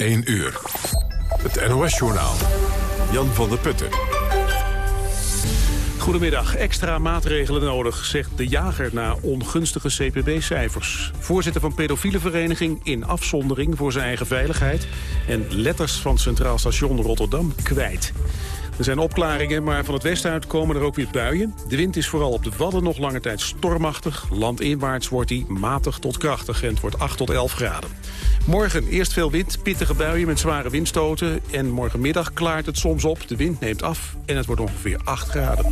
1 uur. Het NOS-journaal. Jan van der Putten. Goedemiddag. Extra maatregelen nodig, zegt de jager na ongunstige CPB-cijfers. Voorzitter van pedofiele vereniging in afzondering voor zijn eigen veiligheid... en letters van Centraal Station Rotterdam kwijt. Er zijn opklaringen, maar van het westen uit komen er ook weer buien. De wind is vooral op de Wadden nog lange tijd stormachtig. Landinwaarts wordt die matig tot krachtig en het wordt 8 tot 11 graden. Morgen eerst veel wind, pittige buien met zware windstoten. En morgenmiddag klaart het soms op, de wind neemt af en het wordt ongeveer 8 graden.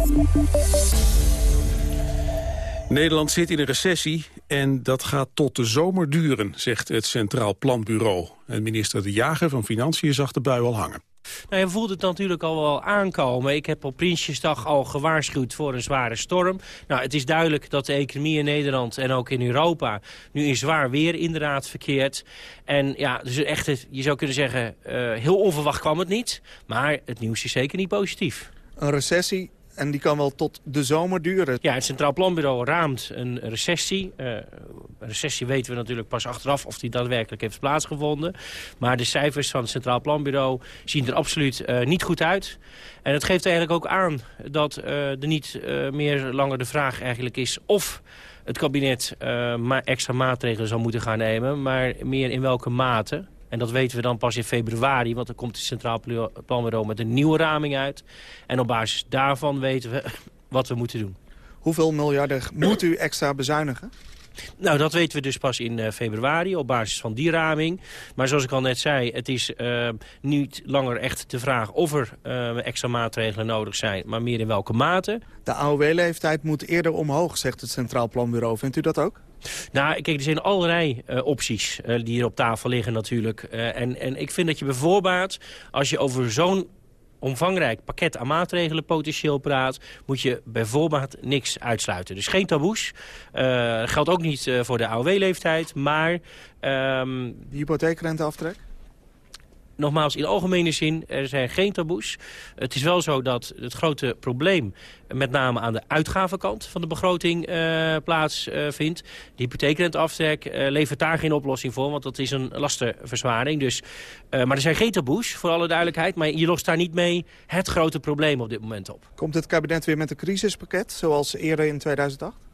Nederland zit in een recessie en dat gaat tot de zomer duren, zegt het Centraal Planbureau. En minister De Jager van Financiën zag de bui al hangen. Nou, je voelt het natuurlijk al wel aankomen. Ik heb op Prinsjesdag al gewaarschuwd voor een zware storm. Nou, het is duidelijk dat de economie in Nederland en ook in Europa... nu in zwaar weer inderdaad verkeert. En ja, dus echt, je zou kunnen zeggen, uh, heel onverwacht kwam het niet. Maar het nieuws is zeker niet positief. Een recessie en die kan wel tot de zomer duren. Ja, het Centraal Planbureau raamt een recessie. Uh, een recessie weten we natuurlijk pas achteraf of die daadwerkelijk heeft plaatsgevonden. Maar de cijfers van het Centraal Planbureau zien er absoluut uh, niet goed uit. En het geeft eigenlijk ook aan dat uh, er niet meer langer de vraag eigenlijk is of het kabinet ma extra maatregelen zou moeten gaan nemen. Maar meer in welke mate. En dat weten we dan pas in februari, want dan komt het Centraal Planbureau met een nieuwe raming uit. En op basis daarvan weten we wat we moeten doen. Hoeveel miljarden moet u extra bezuinigen? Nou, dat weten we dus pas in uh, februari op basis van die raming. Maar zoals ik al net zei, het is uh, niet langer echt de vraag of er uh, extra maatregelen nodig zijn, maar meer in welke mate. De AOW-leeftijd moet eerder omhoog, zegt het Centraal Planbureau. Vindt u dat ook? Nou, kijk, er zijn allerlei uh, opties uh, die hier op tafel liggen natuurlijk. Uh, en, en ik vind dat je bijvoorbeeld, als je over zo'n omvangrijk pakket aan maatregelen potentieel praat... moet je bijvoorbeeld niks uitsluiten. Dus geen taboes. Uh, geldt ook niet uh, voor de AOW-leeftijd, maar... Um, de hypotheekrenteaftrek? Nogmaals, in algemene zin, er zijn geen taboes. Het is wel zo dat het grote probleem met name aan de uitgavenkant van de begroting uh, plaatsvindt. Uh, de hypotheekrenteaftrek uh, levert daar geen oplossing voor, want dat is een lastenverzwaring. Dus, maar er zijn geen taboes, voor alle duidelijkheid. Maar je lost daar niet mee het grote probleem op dit moment op. Komt het kabinet weer met een crisispakket, zoals eerder in 2008?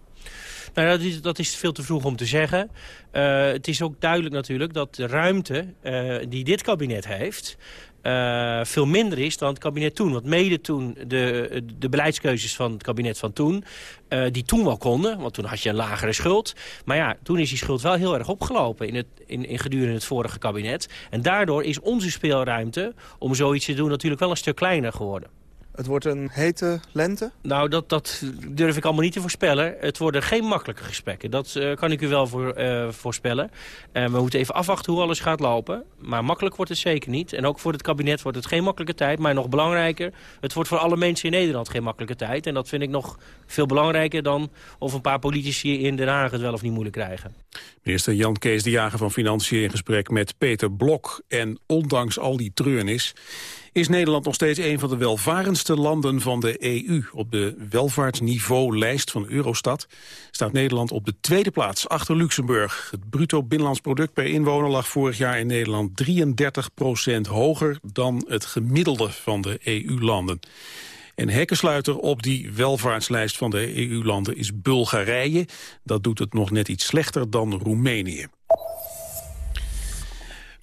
Nou, dat is, dat is veel te vroeg om te zeggen. Uh, het is ook duidelijk natuurlijk dat de ruimte uh, die dit kabinet heeft... Uh, veel minder is dan het kabinet toen. Want mede toen de, de beleidskeuzes van het kabinet van toen... Die toen wel konden, want toen had je een lagere schuld. Maar ja, toen is die schuld wel heel erg opgelopen in, het, in gedurende het vorige kabinet. En daardoor is onze speelruimte om zoiets te doen natuurlijk wel een stuk kleiner geworden. Het wordt een hete lente? Nou, dat, dat durf ik allemaal niet te voorspellen. Het worden geen makkelijke gesprekken. Dat uh, kan ik u wel voor, uh, voorspellen. Uh, we moeten even afwachten hoe alles gaat lopen. Maar makkelijk wordt het zeker niet. En ook voor het kabinet wordt het geen makkelijke tijd. Maar nog belangrijker, het wordt voor alle mensen in Nederland geen makkelijke tijd. En dat vind ik nog veel belangrijker dan of een paar politici in Den Haag het wel of niet moeilijk krijgen. Minister Jan Kees de Jager van Financiën in gesprek met Peter Blok. En ondanks al die treurnis is Nederland nog steeds een van de welvarendste landen van de EU. Op de welvaartsniveau-lijst van Eurostat staat Nederland op de tweede plaats achter Luxemburg. Het bruto binnenlands product per inwoner lag vorig jaar in Nederland 33 procent hoger dan het gemiddelde van de EU-landen. En hekkensluiter op die welvaartslijst van de EU-landen is Bulgarije. Dat doet het nog net iets slechter dan Roemenië.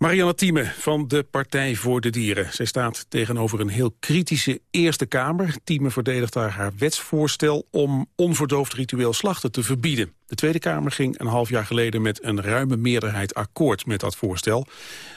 Marianne Thieme van de Partij voor de Dieren. Zij staat tegenover een heel kritische Eerste Kamer. Thieme verdedigt daar haar wetsvoorstel om onverdoofd ritueel slachten te verbieden. De Tweede Kamer ging een half jaar geleden met een ruime meerderheid akkoord met dat voorstel.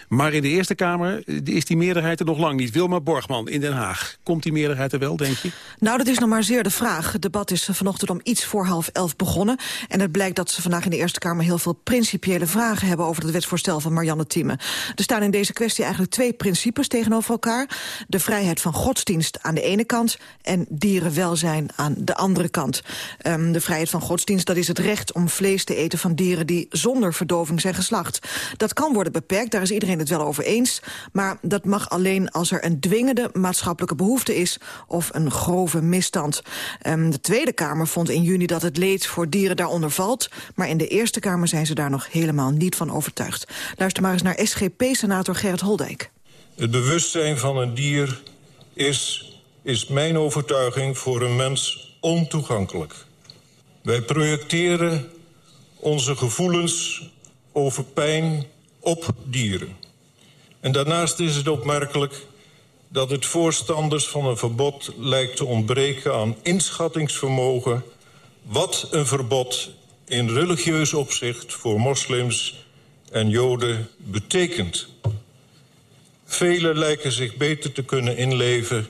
Maar in de Eerste Kamer is die meerderheid er nog lang niet. Wilma Borgman in Den Haag. Komt die meerderheid er wel, denk je? Nou, dat is nog maar zeer de vraag. Het debat is vanochtend om iets voor half elf begonnen. En het blijkt dat ze vandaag in de Eerste Kamer heel veel principiële vragen hebben over het wetsvoorstel van Marianne Thieme. Er staan in deze kwestie eigenlijk twee principes tegenover elkaar. De vrijheid van godsdienst aan de ene kant en dierenwelzijn aan de andere kant. Um, de vrijheid van godsdienst, dat is het recht om vlees te eten van dieren die zonder verdoving zijn geslacht. Dat kan worden beperkt, daar is iedereen het wel over eens. Maar dat mag alleen als er een dwingende maatschappelijke behoefte is of een grove misstand. Um, de Tweede Kamer vond in juni dat het leed voor dieren daaronder valt. Maar in de Eerste Kamer zijn ze daar nog helemaal niet van overtuigd. Luister maar eens naar SGP-senator Gerrit Holdijk. Het bewustzijn van een dier is, is mijn overtuiging voor een mens ontoegankelijk. Wij projecteren onze gevoelens over pijn op dieren. En daarnaast is het opmerkelijk dat het voorstanders van een verbod lijkt te ontbreken aan inschattingsvermogen... wat een verbod in religieus opzicht voor moslims en joden betekent. Velen lijken zich beter te kunnen inleven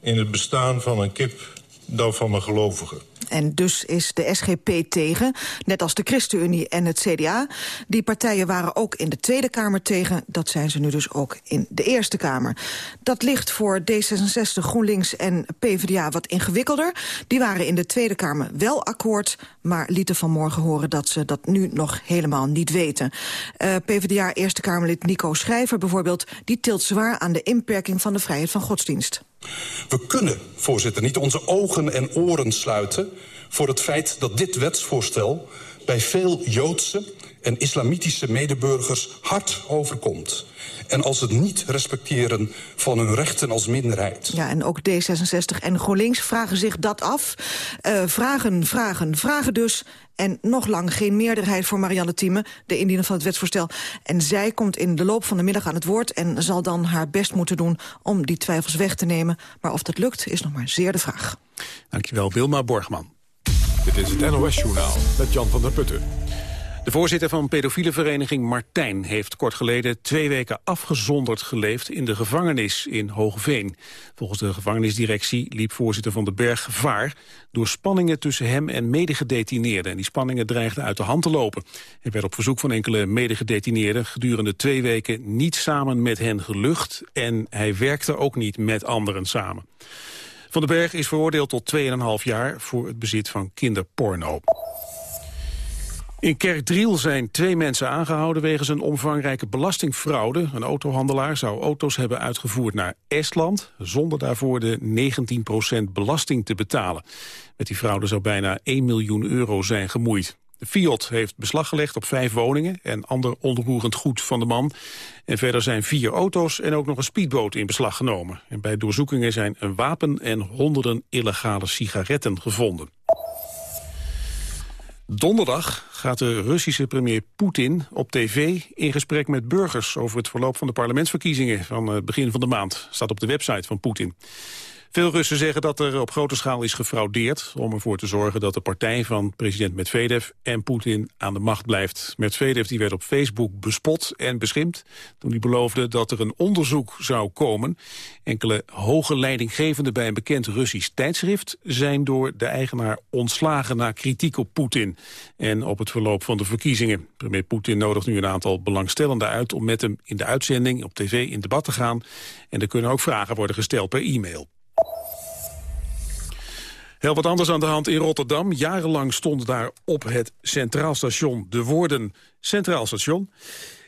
in het bestaan van een kip dan van een gelovige. En dus is de SGP tegen, net als de ChristenUnie en het CDA. Die partijen waren ook in de Tweede Kamer tegen. Dat zijn ze nu dus ook in de Eerste Kamer. Dat ligt voor D66, GroenLinks en PvdA wat ingewikkelder. Die waren in de Tweede Kamer wel akkoord... maar lieten vanmorgen horen dat ze dat nu nog helemaal niet weten. Uh, eh, PvdA Eerste Kamerlid Nico Schrijver bijvoorbeeld... die tilt zwaar aan de inperking van de vrijheid van godsdienst. We kunnen, voorzitter, niet onze ogen en oren sluiten... voor het feit dat dit wetsvoorstel bij veel Joodse en islamitische medeburgers hard overkomt. En als het niet respecteren van hun rechten als minderheid. Ja, en ook D66 en GroenLinks vragen zich dat af. Uh, vragen, vragen, vragen dus. En nog lang geen meerderheid voor Marianne Thieme, de indiener van het wetsvoorstel. En zij komt in de loop van de middag aan het woord... en zal dan haar best moeten doen om die twijfels weg te nemen. Maar of dat lukt, is nog maar zeer de vraag. Dankjewel, Wilma Borgman. Dit is het NOS Journaal met Jan van der Putten. De voorzitter van pedofiele vereniging Martijn heeft kort geleden twee weken afgezonderd geleefd in de gevangenis in Hoogveen. Volgens de gevangenisdirectie liep voorzitter van de Berg gevaar door spanningen tussen hem en medegedetineerden. En die spanningen dreigden uit de hand te lopen. Hij werd op verzoek van enkele medegedetineerden gedurende twee weken niet samen met hen gelucht en hij werkte ook niet met anderen samen. Van den Berg is veroordeeld tot 2,5 jaar voor het bezit van kinderporno. In Kerkdriel zijn twee mensen aangehouden wegens een omvangrijke belastingfraude. Een autohandelaar zou auto's hebben uitgevoerd naar Estland... zonder daarvoor de 19% belasting te betalen. Met die fraude zou bijna 1 miljoen euro zijn gemoeid. De Fiat heeft beslag gelegd op vijf woningen en ander onroerend goed van de man. En verder zijn vier auto's en ook nog een speedboot in beslag genomen. En bij doorzoekingen zijn een wapen en honderden illegale sigaretten gevonden. Donderdag gaat de Russische premier Poetin op tv in gesprek met burgers over het verloop van de parlementsverkiezingen van het begin van de maand. Staat op de website van Poetin. Veel Russen zeggen dat er op grote schaal is gefraudeerd... om ervoor te zorgen dat de partij van president Medvedev en Poetin aan de macht blijft. Medvedev die werd op Facebook bespot en beschimpt... toen hij beloofde dat er een onderzoek zou komen. Enkele hoge leidinggevenden bij een bekend Russisch tijdschrift... zijn door de eigenaar ontslagen na kritiek op Poetin... en op het verloop van de verkiezingen. Premier Poetin nodigt nu een aantal belangstellenden uit... om met hem in de uitzending op tv in debat te gaan. En er kunnen ook vragen worden gesteld per e-mail. Heel wat anders aan de hand in Rotterdam. Jarenlang stond daar op het Centraal Station de woorden Centraal Station.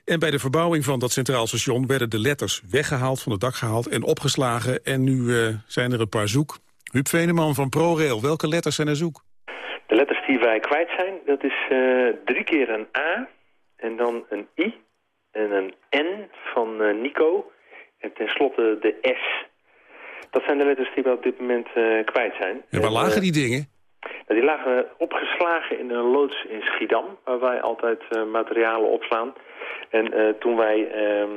En bij de verbouwing van dat Centraal Station werden de letters weggehaald, van het dak gehaald en opgeslagen. En nu uh, zijn er een paar zoek. Huub Veneman van ProRail, welke letters zijn er zoek? De letters die wij kwijt zijn, dat is uh, drie keer een A en dan een I en een N van uh, Nico en tenslotte de S dat zijn de letters die we op dit moment uh, kwijt zijn. En waar lagen die dingen? Die lagen opgeslagen in een loods in Schiedam, waar wij altijd uh, materialen opslaan. En toen wij ehm,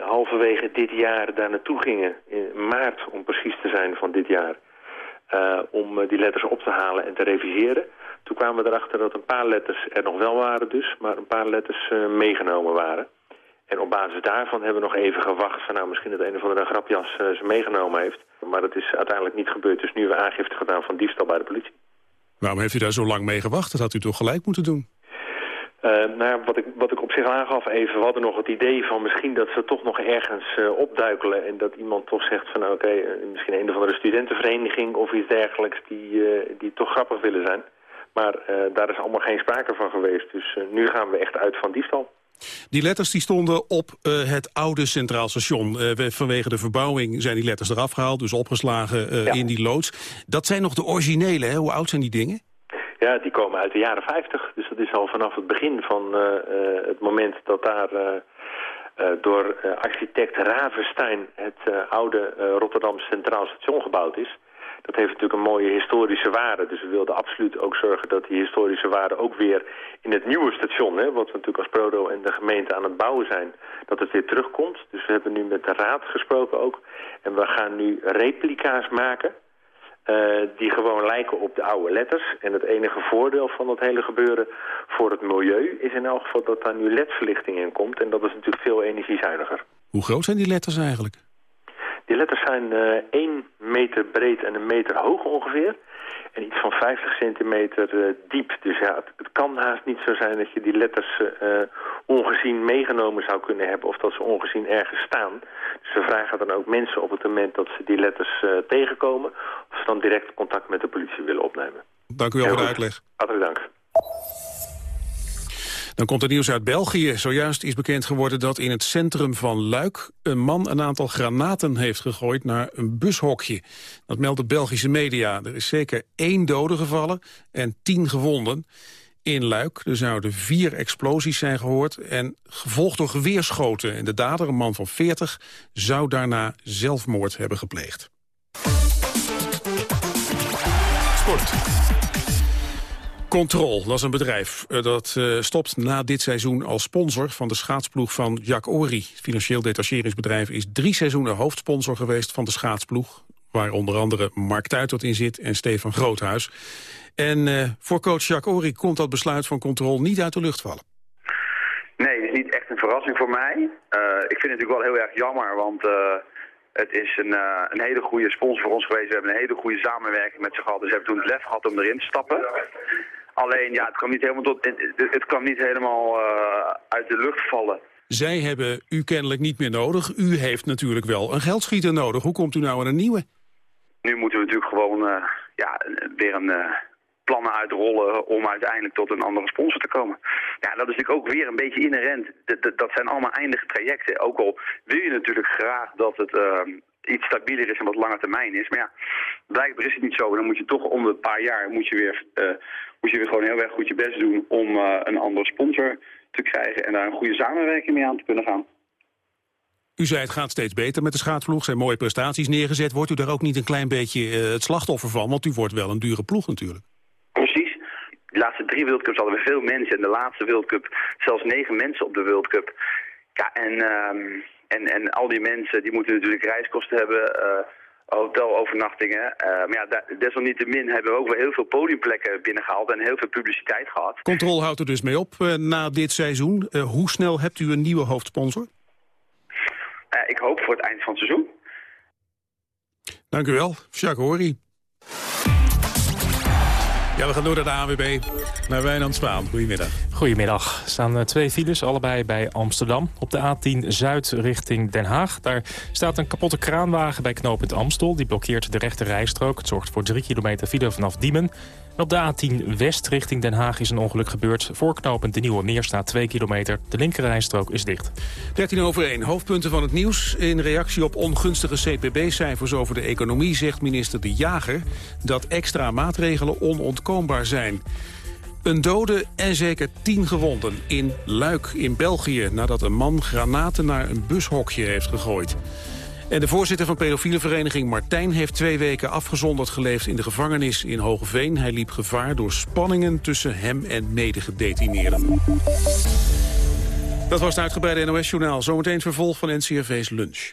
halverwege dit jaar daar naartoe gingen, in maart om precies te zijn van dit jaar, om die letters op te halen en te reviseren, toen kwamen we erachter dat een paar letters er nog wel waren dus, maar een paar letters meegenomen waren. En op basis daarvan hebben we nog even gewacht van nou misschien het een of andere grapjas uh, ze meegenomen heeft. Maar dat is uiteindelijk niet gebeurd. Dus nu hebben we aangifte gedaan van diefstal bij de politie. Waarom heeft u daar zo lang mee gewacht? Dat had u toch gelijk moeten doen? Uh, nou, wat ik, wat ik op zich aangaf even, we hadden nog het idee van misschien dat ze toch nog ergens uh, opduikelen. En dat iemand toch zegt van oké, misschien een of andere studentenvereniging of iets dergelijks die, die toch grappig willen zijn. Maar daar is allemaal geen sprake van geweest. Dus nu gaan we echt uit van diefstal. Die letters die stonden op het oude Centraal Station. vanwege de verbouwing zijn die letters eraf gehaald, dus opgeslagen in die loods. Dat zijn nog de originele, hè? Hoe oud zijn die dingen? Ja, die komen uit de jaren 50. Dus dat is al vanaf het begin van het moment dat daar uh, door uh, architect Ravenstein het uh, oude Rotterdam Centraal Station gebouwd is. Dat heeft natuurlijk een mooie historische waarde. Dus we wilden absoluut ook zorgen dat die historische waarde ook weer in het nieuwe station, hè, wat we natuurlijk als Prodo en de gemeente aan het bouwen zijn, dat het weer terugkomt. Dus we hebben nu met de raad gesproken ook. En we gaan nu replica's maken uh, die gewoon lijken op de oude letters. En het enige voordeel van dat hele gebeuren voor het milieu is in elk geval dat daar nu ledverlichting in komt. En dat is natuurlijk veel energiezuiniger. Hoe groot zijn die letters eigenlijk? Die letters zijn uh, 1 meter breed en een meter hoog ongeveer. En iets van 50 centimeter uh, diep. Dus ja, het, het, kan haast niet zo zijn dat je die letters uh, ongezien meegenomen zou kunnen hebben... of dat ze ongezien ergens staan. Dus we vragen dan ook mensen op het moment dat ze die letters tegenkomen... of ze dan direct contact met de politie willen opnemen. Dank u wel voor de uitleg. Hartelijk dank. Dan komt er nieuws uit België. Zojuist is bekend geworden dat in het centrum van Luik... een man een aantal granaten heeft gegooid naar een bushokje. Dat meldt de Belgische media. Er is zeker één dode gevallen en tien gewonden. In Luik er zouden vier explosies zijn gehoord... en gevolgd door geweerschoten. En de dader, een man van 40, zou daarna zelfmoord hebben gepleegd. Sport. Control, dat is een bedrijf eh, dat uh, stopt na dit seizoen als sponsor van de schaatsploeg van Jack Ori. Het financieel detacheringsbedrijf is drie seizoenen hoofdsponsor geweest van de schaatsploeg. Waar onder andere Mark Tuitert in zit en Stefan Groothuis. En uh, voor coach Jack Ori komt dat besluit van Control niet uit de lucht vallen. Nee, het is niet echt een verrassing voor mij. ik vind het natuurlijk wel heel erg jammer, want het is een, een hele goede sponsor voor ons geweest. We hebben een hele goede samenwerking met ze gehad. Dus we hebben toen het lef gehad om erin te stappen. Alleen, ja, het kwam niet helemaal, tot, het, het kwam niet helemaal uh, uit de lucht vallen. Zij hebben u kennelijk niet meer nodig. U heeft natuurlijk wel een geldschieter nodig. Hoe komt u nou aan een nieuwe? Nu moeten we natuurlijk gewoon uh, ja, weer een uh, plannen uitrollen om uiteindelijk tot een andere sponsor te komen. Ja, dat is natuurlijk ook weer een beetje inherent. Dat, dat zijn allemaal eindige trajecten. Ook al wil je natuurlijk graag dat het iets stabieler is en wat lange termijn is. Maar ja, blijkbaar is het niet zo. Dan moet je toch om een paar jaar moet je weer, uh, moet je weer gewoon heel erg goed je best doen om uh, een andere sponsor te krijgen en daar een goede samenwerking mee aan te kunnen gaan. U zei het gaat steeds beter met de schaatsploeg, zijn mooie prestaties neergezet. Wordt u daar ook niet een klein beetje uh, het slachtoffer van? Want u wordt wel een dure ploeg natuurlijk. Precies. De laatste drie World Cups hadden we veel mensen. En de laatste World Cup zelfs negen mensen op de World Cup. Ja, en... Uh, en, en al die mensen die moeten natuurlijk reiskosten hebben, uh, hotelovernachtingen. Uh, maar ja, desalniettemin hebben we ook wel heel veel podiumplekken binnengehaald en heel veel publiciteit gehad. Control houdt er dus mee op uh, na dit seizoen. hoe snel hebt u een nieuwe hoofdsponsor? ik hoop voor het eind van het seizoen. Dank u wel, Jacques Horry. Ja, we gaan door naar de AWB, naar Wijnand Spaan. Goedemiddag. Goedemiddag. Er staan eh, twee files, allebei bij Amsterdam. Op de A10 Zuid richting Den Haag. Daar staat een kapotte kraanwagen bij knooppunt Amstel. Die blokkeert de rechte rijstrook. Het zorgt voor 3 kilometer file vanaf Diemen op de A10 West richting Den Haag is een ongeluk gebeurd. Voorknopend de Nieuwe Meer staat 2 kilometer. De linkerrijstrook is dicht. 13 over 1. Hoofdpunten van het nieuws. In reactie op ongunstige CPB-cijfers over de economie... zegt minister De Jager dat extra maatregelen onontkoombaar zijn. Een dode en zeker tien gewonden in Luik in België... nadat een man granaten naar een bushokje heeft gegooid. En de voorzitter van pedofiele vereniging Martijn heeft twee weken afgezonderd geleefd in de gevangenis in Hogeveen. Hij liep gevaar door spanningen tussen hem en medegedetineerden. Dat was het uitgebreide NOS-journaal. Zometeen vervolg van NCRV's lunch.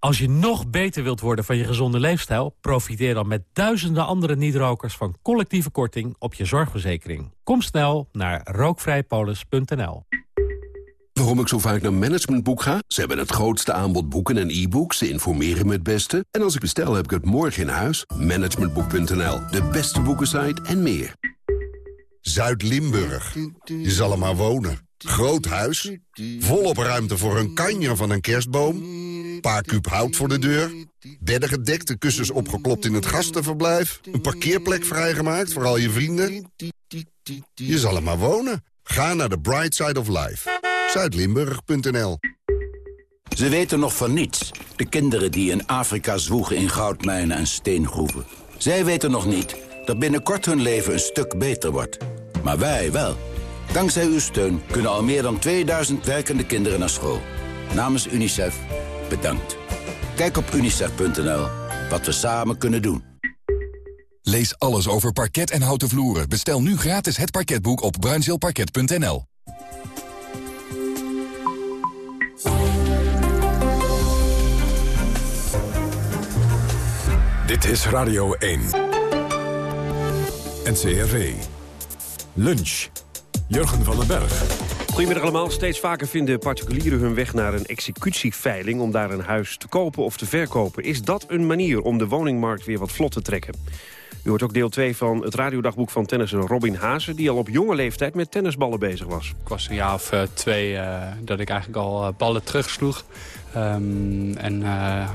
Als je nog beter wilt worden van je gezonde leefstijl... profiteer dan met duizenden andere niet-rokers van collectieve korting op je zorgverzekering. Kom snel naar rookvrijpolis.nl. Waarom ik zo vaak naar Managementboek ga? Ze hebben het grootste aanbod boeken en e-books. Ze informeren me het beste. En als ik bestel, heb ik het morgen in huis. Managementboek.nl, de beste boekensite en meer. Zuid-Limburg. Je zal er maar wonen. Groot huis, volop ruimte voor een kanjer van een kerstboom... paar kuub hout voor de deur, bedden gedekt, de kussens opgeklopt in het gastenverblijf... een parkeerplek vrijgemaakt voor al je vrienden. Je zal er maar wonen. Ga naar de Bright Side of Life. Zuidlimburg.nl Ze weten nog van niets. De kinderen die in Afrika zwoegen in goudmijnen en steengroeven. Zij weten nog niet dat binnenkort hun leven een stuk beter wordt. Maar wij wel. Dankzij uw steun kunnen al meer dan 2000 werkende kinderen naar school. Namens UNICEF, bedankt. Kijk op unicef.nl wat we samen kunnen doen. Lees alles over parket en houten vloeren. Bestel nu gratis het parketboek op bruinzeelparket.nl. Dit is Radio 1. NCRV. Lunch. Jurgen van den Berg. Goedemiddag allemaal. Steeds vaker vinden particulieren hun weg naar een executieveiling... om daar een huis te kopen of te verkopen. Is dat een manier om de woningmarkt weer wat vlot te trekken? U hoort ook deel 2 van het radiodagboek van tennisser Robin Hazen... die al op jonge leeftijd met tennisballen bezig was. Ik was een jaar of uh, twee uh, dat ik eigenlijk al uh, ballen terugsloeg. Um, en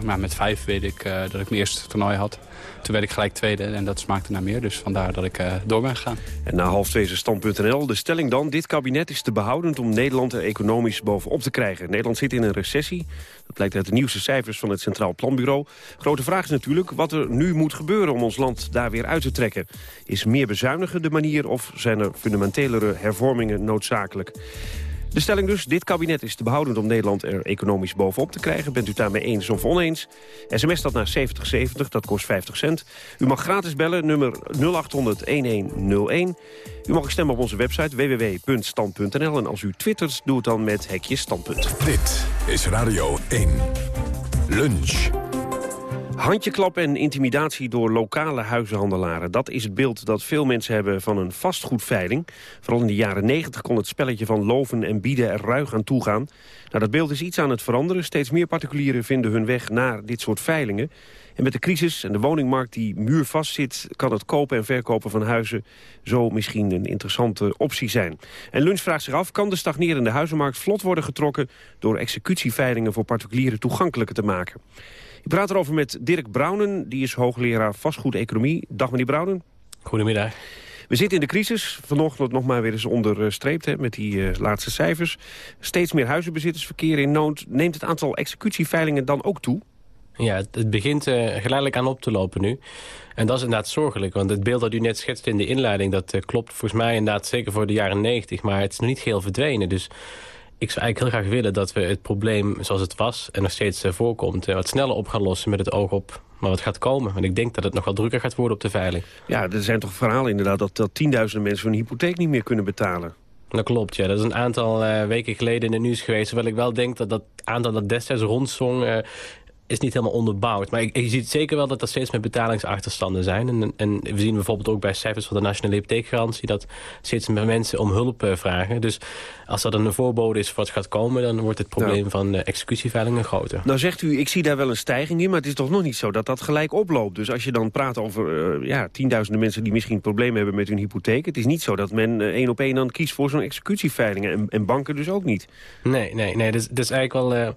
maar met vijf weet ik dat ik mijn eerste toernooi had. Toen werd ik gelijk tweede en dat smaakte naar meer. Dus vandaar dat ik uh, door ben gegaan. En na half twee stand.nl. De stelling dan, dit kabinet is te behoudend om Nederland er economisch bovenop te krijgen. Nederland zit in een recessie. Dat blijkt uit de nieuwste cijfers van het Centraal Planbureau. Grote vraag is natuurlijk wat er nu moet gebeuren om ons land daar weer uit te trekken. Is meer bezuinigen de manier of zijn er fundamentelere hervormingen noodzakelijk? De stelling dus, dit kabinet is te behoudend om Nederland er economisch bovenop te krijgen. Bent u daarmee eens of oneens? SMS dat naar 7070, dat kost 50 cent. U mag gratis bellen, nummer 0800-1101. U mag stemmen op onze website www.stand.nl. En als u twittert, doe het dan met hekje standpunt. Dit is Radio 1. Lunch. Handjeklap en intimidatie door lokale huizenhandelaren. Dat is het beeld dat veel mensen hebben van een vastgoedveiling. Vooral in de jaren 90 kon het spelletje van loven en bieden er ruig aan toegaan. Nou, dat beeld is iets aan het veranderen. Steeds meer particulieren vinden hun weg naar dit soort veilingen. En met de crisis en de woningmarkt die muurvast zit... kan het kopen en verkopen van huizen zo misschien een interessante optie zijn. En Lunch vraagt zich af, kan de stagnerende huizenmarkt vlot worden getrokken... door executieveilingen voor particulieren toegankelijker te maken? Ik praat erover met Dirk Brouwen, die is hoogleraar vastgoedeconomie. Dag meneer Brouwen. Goedemiddag. We zitten in de crisis, vanochtend nog maar weer eens onderstreept hè, met die uh, laatste cijfers. Steeds meer huizenbezitters verkeren in nood. Neemt het aantal executieveilingen dan ook toe? Ja, het begint uh, geleidelijk aan op te lopen nu. En dat is inderdaad zorgelijk, want het beeld dat u net schetst in de inleiding... dat uh, klopt volgens mij inderdaad zeker voor de jaren 90, maar het is nog niet geheel verdwenen. Dus ik zou eigenlijk heel graag willen dat we het probleem zoals het was... en nog steeds voorkomt, wat sneller op gaan lossen met het oog op maar wat gaat komen. Want ik denk dat het nog wel drukker gaat worden op de veiling. Ja, er zijn toch verhalen inderdaad dat, dat tienduizenden mensen hun hypotheek niet meer kunnen betalen. Dat klopt, ja. Dat is een aantal uh, weken geleden in het nieuws geweest. Terwijl ik wel denk dat dat aantal dat destijds rondzong... Uh, is niet helemaal onderbouwd. Maar je ziet zeker wel dat er steeds meer betalingsachterstanden zijn. En, en we zien bijvoorbeeld ook bij cijfers van de Nationale Hypotheekgarantie... dat steeds meer mensen om hulp uh, vragen. Dus als dat een voorbode is voor wat gaat komen... dan wordt het probleem van uh, executieveilingen groter. Nou zegt u, ik zie daar wel een stijging in... maar het is toch nog niet zo dat dat gelijk oploopt. Dus als je dan praat over uh, ja, tienduizenden mensen... die misschien problemen hebben met hun hypotheek... het is niet zo dat men één op één dan kiest voor zo'n executieveiling. En, en, banken dus ook niet. Nee, nee, nee. Dat, dat is eigenlijk wel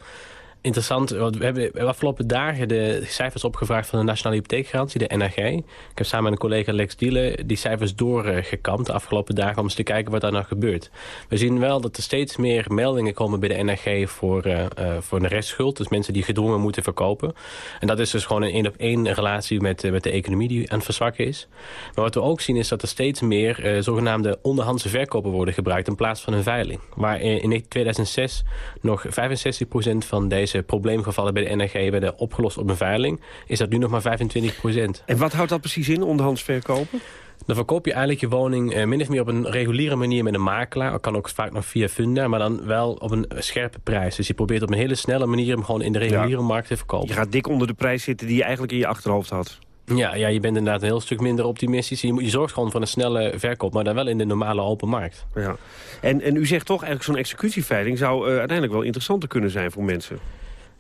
interessant. We hebben de afgelopen dagen de cijfers opgevraagd van de Nationale Hypotheekgarantie, de NRG. Ik heb samen met een collega Lex Dielen die cijfers doorgekampt de afgelopen dagen om eens te kijken wat daar nou gebeurt. We zien wel dat er steeds meer meldingen komen bij de NRG voor, uh, voor een restschuld. Dus mensen die gedwongen moeten verkopen. En dat is dus gewoon een één op één relatie met, uh, met de economie die aan het verzwakken is. Maar wat we ook zien is dat er steeds meer zogenaamde onderhandse verkopen worden gebruikt in plaats van een veiling. Waar in 2006 nog 65% van deze probleemgevallen bij de NRG werden opgelost op een veiling... is dat nu nog maar 25 procent. En wat houdt dat precies in, onderhands verkopen? Dan verkoop je eigenlijk je woning uh, min of meer op een reguliere manier met een makelaar. Dat kan ook vaak nog via Funda, maar dan wel op een scherpe prijs. Dus je probeert op een hele snelle manier hem gewoon in de reguliere markt te verkopen. Je gaat dik onder de prijs zitten die je eigenlijk in je achterhoofd had. Ja, ja, je bent inderdaad een heel stuk minder optimistisch. Je, je zorgt gewoon voor een snelle verkoop, maar dan wel in de normale open markt. Ja. En, en u zegt toch, eigenlijk zo'n executieveiling zou uh, uiteindelijk wel interessanter kunnen zijn voor mensen.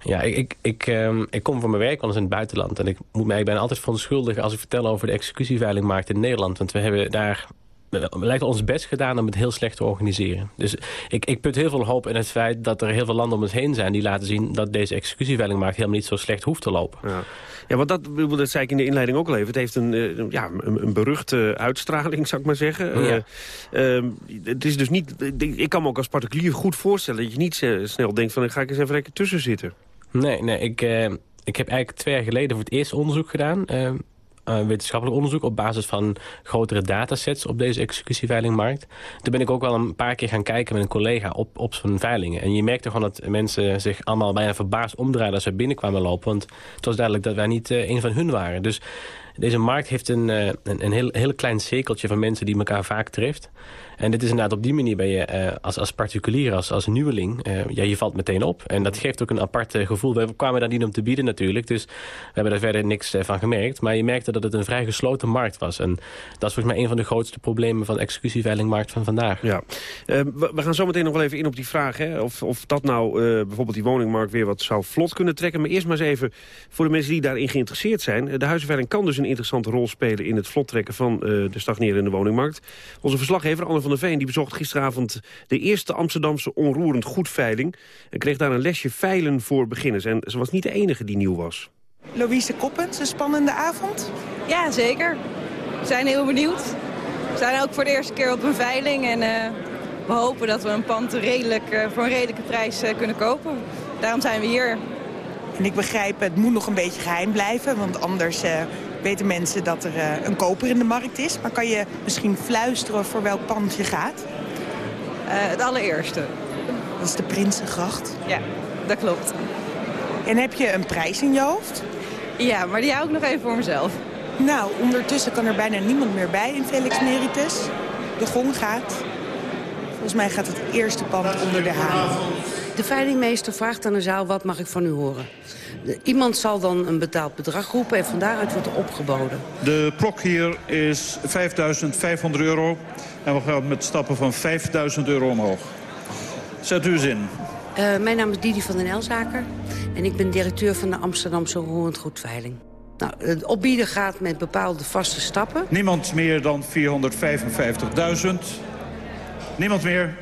Ja, ik, ik, ik, um, ik kom van mijn werk eens in het buitenland. En ik moet mij ik ben altijd verontschuldigen als ik vertel over de executieveilingmarkt in Nederland. Want we hebben daar lijkt ons best gedaan om het heel slecht te organiseren. Dus ik, ik put heel veel hoop in het feit dat er heel veel landen om ons heen zijn... die laten zien dat deze executieveilingmarkt helemaal niet zo slecht hoeft te lopen. Ja. Ja, want dat, dat zei ik in de inleiding ook al even. Het heeft een, uh, ja, een, een, beruchte uitstraling, zou ik maar zeggen. Ja. Uh, uh, het is dus niet, ik kan me ook als particulier goed voorstellen... dat je niet snel denkt van, ga ik eens even lekker tussen zitten. Nee, nee ik, ik heb eigenlijk twee jaar geleden voor het eerst onderzoek gedaan uh, wetenschappelijk onderzoek... op basis van grotere datasets op deze executieveilingmarkt. Toen ben ik ook wel een paar keer gaan kijken met een collega op, op zo'n veilingen. En je merkte gewoon dat mensen zich allemaal bijna verbaasd omdraaien... als ze binnenkwamen lopen. Want het was duidelijk dat wij niet uh, een van hun waren. Dus deze markt heeft een, uh, een, een heel, heel klein cirkeltje van mensen die elkaar vaak treft. En dit is inderdaad op die manier ben je uh, als, als particulier, als, als nieuweling, uh, ja, je valt meteen op. En dat geeft ook een apart gevoel. We kwamen daar niet om te bieden natuurlijk, dus we hebben daar verder niks van gemerkt. Maar je merkte dat het een vrij gesloten markt was. En dat is volgens mij een van de grootste problemen van de executieveilingmarkt van vandaag. Ja. we, we, gaan zo meteen nog wel even in op die vraag, hè, of, of dat nou bijvoorbeeld die woningmarkt weer wat zou vlot kunnen trekken. Maar eerst maar eens even voor de mensen die daarin geïnteresseerd zijn. De huizenveiling kan dus een interessante rol spelen in het vlot trekken van de stagnerende woningmarkt. Onze verslaggever Anne van der Veen die bezocht gisteravond de eerste Amsterdamse onroerend goedveiling... en kreeg daar een lesje veilen voor beginners. En ze was niet de enige die nieuw was. Louise Koppens, een spannende avond? Ja, zeker. We zijn heel benieuwd. We zijn ook voor de eerste keer op een veiling en uh, we hopen dat we een pand redelijk, uh, voor een redelijke prijs uh, kunnen kopen. Daarom zijn we hier. En ik begrijp, het moet nog een beetje geheim blijven, want anders weten mensen dat er uh, een koper in de markt is. Maar kan je misschien fluisteren voor welk pand je gaat? Uh, het allereerste. Dat is de Prinsengracht? Ja, dat klopt. En heb je een prijs in je hoofd? Ja, maar die hou ik nog even voor mezelf. Nou, ondertussen kan er bijna niemand meer bij in Felix Meritus. De gong gaat. Volgens mij gaat het eerste pand onder de haan. De veilingmeester vraagt aan de zaal, wat mag ik van u horen? Iemand zal dan een betaald bedrag roepen en van daaruit wordt er opgeboden. De klok hier is 5.500 euro. En we gaan met stappen van 5.000 euro omhoog. Zet u eens in. Uh, mijn naam is Didi van den Elzaker. En ik ben directeur van de Amsterdamse Roerend Goedveiling. Nou, het opbieden gaat met bepaalde vaste stappen. Niemand meer dan 455.000. Niemand meer.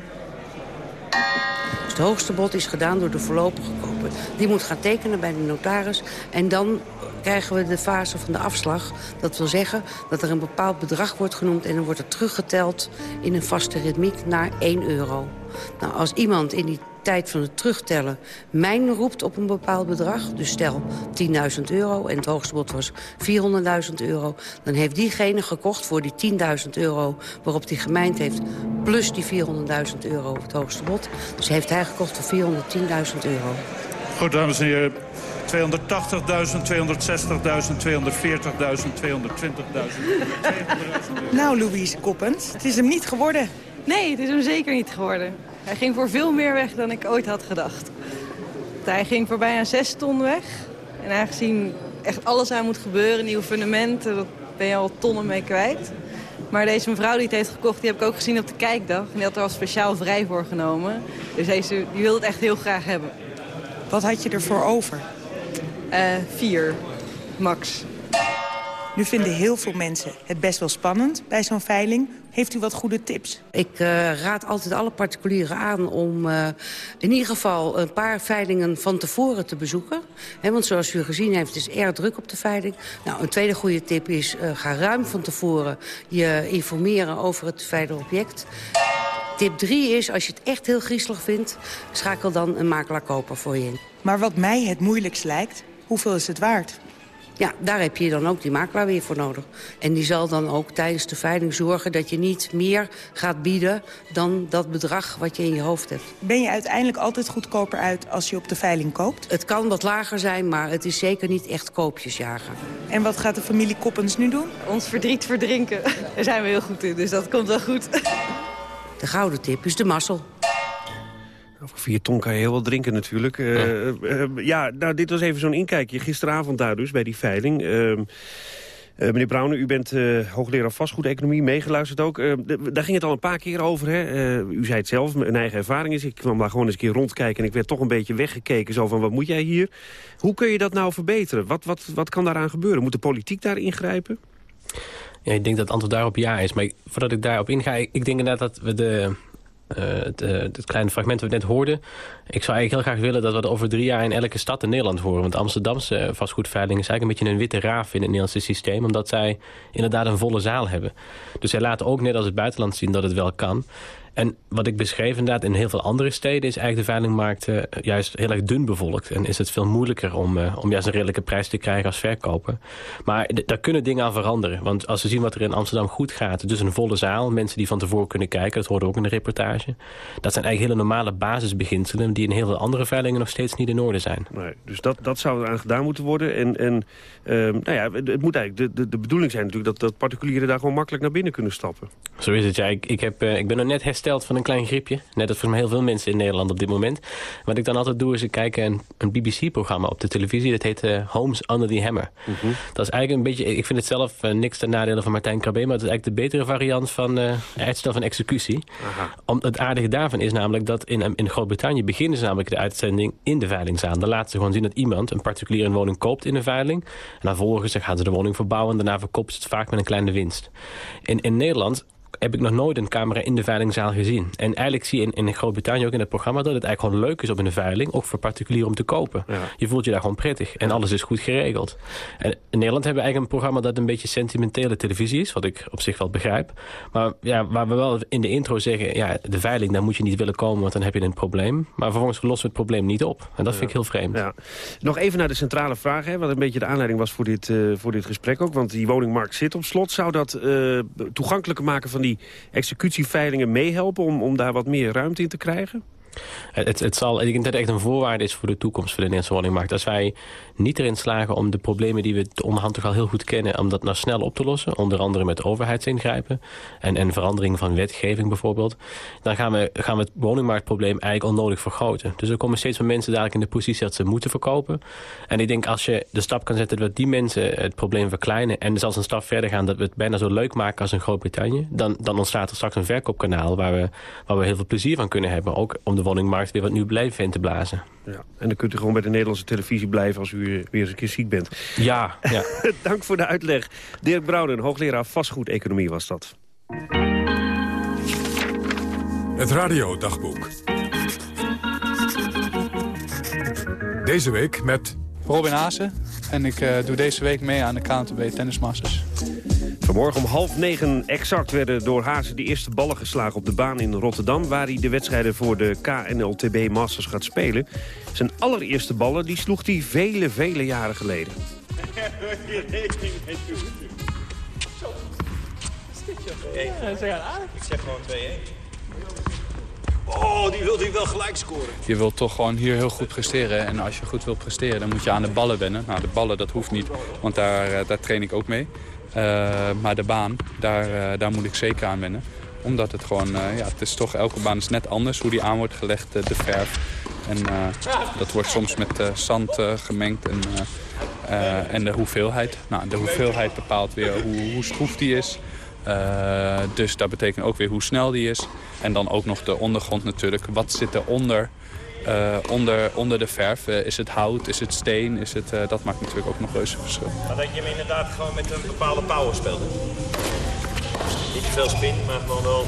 Dus het hoogste bod is gedaan door de voorlopige koper. Die moet gaan tekenen bij de notaris. En dan krijgen we de fase van de afslag. Dat wil zeggen dat er een bepaald bedrag wordt genoemd... en dan wordt er teruggeteld in een vaste ritmiek naar 1 euro. Nou, als iemand in die tijd van het terugtellen mijn roept op een bepaald bedrag... dus stel 10.000 euro en het hoogste bod was 400.000 euro... dan heeft diegene gekocht voor die 10.000 euro waarop hij gemijnd heeft... plus die 400.000 euro het hoogste bod. Dus heeft hij gekocht voor 410.000 euro. Goed, dames en heren. 280.000, 260.000, 240.000, 220.000. Nou, Louise Koppens, het is hem niet geworden. Nee, het is hem zeker niet geworden. Hij ging voor veel meer weg dan ik ooit had gedacht. Hij ging voor bijna 6 ton weg. En aangezien echt alles aan moet gebeuren, nieuwe fundamenten, dat ben je al tonnen mee kwijt. Maar deze mevrouw die het heeft gekocht, die heb ik ook gezien op de kijkdag. En die had er al speciaal vrij voor genomen. Dus deze, die wilde het echt heel graag hebben. Wat had je ervoor over? Uh, vier, max. Nu vinden heel veel mensen het best wel spannend bij zo'n veiling. Heeft u wat goede tips? Ik uh, raad altijd alle particulieren aan om uh, in ieder geval een paar veilingen van tevoren te bezoeken. He, want zoals u gezien heeft, is erg druk op de veiling. Nou, een tweede goede tip is, uh, ga ruim van tevoren je informeren over het veilingobject. Tip 3 is, als je het echt heel griezelig vindt... schakel dan een makelaar koper voor je in. Maar wat mij het moeilijkst lijkt, hoeveel is het waard? Ja, daar heb je dan ook die makelaar weer voor nodig. En die zal dan ook tijdens de veiling zorgen dat je niet meer gaat bieden... dan dat bedrag wat je in je hoofd hebt. Ben je uiteindelijk altijd goedkoper uit als je op de veiling koopt? Het kan wat lager zijn, maar het is zeker niet echt koopjesjagen. En wat gaat de familie Koppens nu doen? Ons verdriet verdrinken. Daar zijn we heel goed in, dus dat komt wel goed. De gouden tip is de mazzel. Over vier ton kan je heel wat drinken natuurlijk. Uh, uh, ja, nou, dit was even zo'n inkijkje. Gisteravond daar dus, bij die veiling. Uh, meneer Brouwer, u bent hoogleraar vastgoedeconomie, meegeluisterd ook. daar ging het al een paar keer over. Hè? u zei het zelf, mijn eigen ervaring is. Ik kwam daar gewoon eens een keer rondkijken en ik werd toch een beetje weggekeken. Zo van, wat moet jij hier? Hoe kun je dat nou verbeteren? Wat, wat, wat kan daaraan gebeuren? Moet de politiek daar ingrijpen? Ja, ik denk dat het antwoord daarop ja is. Maar voordat ik daarop inga, ik, denk inderdaad dat we de, het, uh, het, kleine fragment dat we net hoorden. Ik zou eigenlijk heel graag willen dat we dat over drie jaar in elke stad in Nederland horen. Want Amsterdamse vastgoedveiling is eigenlijk een beetje een witte raaf in het Nederlandse systeem. Omdat zij inderdaad een volle zaal hebben. Dus zij laten ook net als het buitenland zien dat het wel kan. En wat ik beschreef inderdaad in heel veel andere steden... is eigenlijk de veilingmarkt uh, juist heel erg dun bevolkt. En is het veel moeilijker om, uh, om juist een redelijke prijs te krijgen als verkoper. Maar daar kunnen dingen aan veranderen. Want als we zien wat er in Amsterdam goed gaat... dus een volle zaal, mensen die van tevoren kunnen kijken... dat hoorde ook in de reportage. Dat zijn eigenlijk hele normale basisbeginselen... die in heel veel andere veilingen nog steeds niet in orde zijn. Nee, dus dat, dat zou eraan gedaan moeten worden. En, en uh, nou ja, het moet eigenlijk de, de, de bedoeling zijn natuurlijk... Dat, dat particulieren daar gewoon makkelijk naar binnen kunnen stappen. Zo is het, ja. Ik, ik, heb, ik ben er net hersteld van een klein griepje. Net als voor heel veel mensen in Nederland op dit moment. Wat ik dan altijd doe is ik kijk een, een BBC-programma op de televisie. Dat heet uh, Homes Under the Hammer. Mm -hmm. Dat is eigenlijk een beetje... Ik vind het zelf uh, niks ten nadele van Martijn Krabbe... maar het is eigenlijk de betere variant van uh, uitstel van executie. Om, het aardige daarvan is namelijk dat in, in Groot-Brittannië... beginnen ze namelijk de uitzending in de veilingzaal. Dan laten ze gewoon zien dat iemand een particulier een woning koopt in een veiling. En dan vervolgens gaan ze de woning verbouwen... en daarna verkoopt ze het vaak met een kleine winst. In, in Nederland heb ik nog nooit een camera in de veilingzaal gezien. En eigenlijk zie je in, in Groot-Brittannië ook in het programma... dat het eigenlijk gewoon leuk is op in de veiling, ook voor particulier om te kopen. Ja. Je voelt je daar gewoon prettig en alles is goed geregeld. En in Nederland hebben we eigenlijk een programma dat een beetje sentimentele televisie is... wat ik op zich wel begrijp. Maar ja, waar we wel in de intro zeggen... ja, de veiling, daar moet je niet willen komen, want dan heb je een probleem. Maar vervolgens lossen we het probleem niet op. En dat vind ik heel vreemd. Ja. Nog even naar de centrale vraag, hè, wat een beetje de aanleiding was voor dit, uh, voor dit gesprek ook. Want die woningmarkt zit op slot. Zou dat uh, toegankelijker maken van executieveilingen meehelpen... Om, om daar wat meer ruimte in te krijgen? Het, het zal, ik denk dat het echt een voorwaarde is voor de toekomst van de Nederlandse woningmarkt. Als wij niet erin slagen om de problemen die we onderhand toch al heel goed kennen... om dat nou snel op te lossen, onder andere met overheidsingrijpen... en, en verandering van wetgeving bijvoorbeeld... dan gaan we, gaan we het woningmarktprobleem eigenlijk onnodig vergroten. Dus er komen steeds meer mensen dadelijk in de positie dat ze moeten verkopen. En ik denk als je de stap kan zetten dat die mensen het probleem verkleinen... en zelfs een stap verder gaan dat we het bijna zo leuk maken als in Groot-Brittannië... Dan, dan ontstaat er straks een verkoopkanaal waar we, waar we heel veel plezier van kunnen hebben. Ook om de woningmarkt weer wat nieuw blijven in te blazen. Ja, en dan kunt u gewoon bij de Nederlandse televisie blijven als u weer eens een keer ziek bent. Ja, ja. Dank voor de uitleg. Dirk Brouwen, hoogleraar vastgoedeconomie was dat. Het radiodagboek. Deze week met... Robin Haase. En ik uh, doe deze week mee aan de KNTB Tennis Masters. Vanmorgen om half negen exact werden door Hazen de eerste ballen geslagen op de baan in Rotterdam... waar hij de wedstrijden voor de KNLTB Masters gaat spelen. Zijn allereerste ballen die sloeg hij vele, vele jaren geleden. Ik zeg gewoon 2-1. Oh, die wil hij wel gelijk scoren. Je wilt toch gewoon hier heel goed presteren. En als je goed wilt presteren, dan moet je aan de ballen wennen. Nou, de ballen, dat hoeft niet, want daar, daar train ik ook mee. Uh, maar de baan, daar, uh, daar moet ik zeker aan wennen. Omdat het gewoon, uh, ja, het is toch, elke baan is net anders hoe die aan wordt gelegd, de verf. En dat wordt soms met zand gemengd en, en de hoeveelheid. Nou, de hoeveelheid bepaalt weer hoe, hoe stroef die is. dus dat betekent ook weer hoe snel die is. En dan ook nog de ondergrond natuurlijk. Wat zit eronder? Uh, onder, onder de verf. Uh, is het hout, is het steen, is het, uh, dat maakt natuurlijk ook nog reuze verschil. Maar dat je hem inderdaad gewoon met een bepaalde power speelt. Niet te veel spin, maar gewoon wel...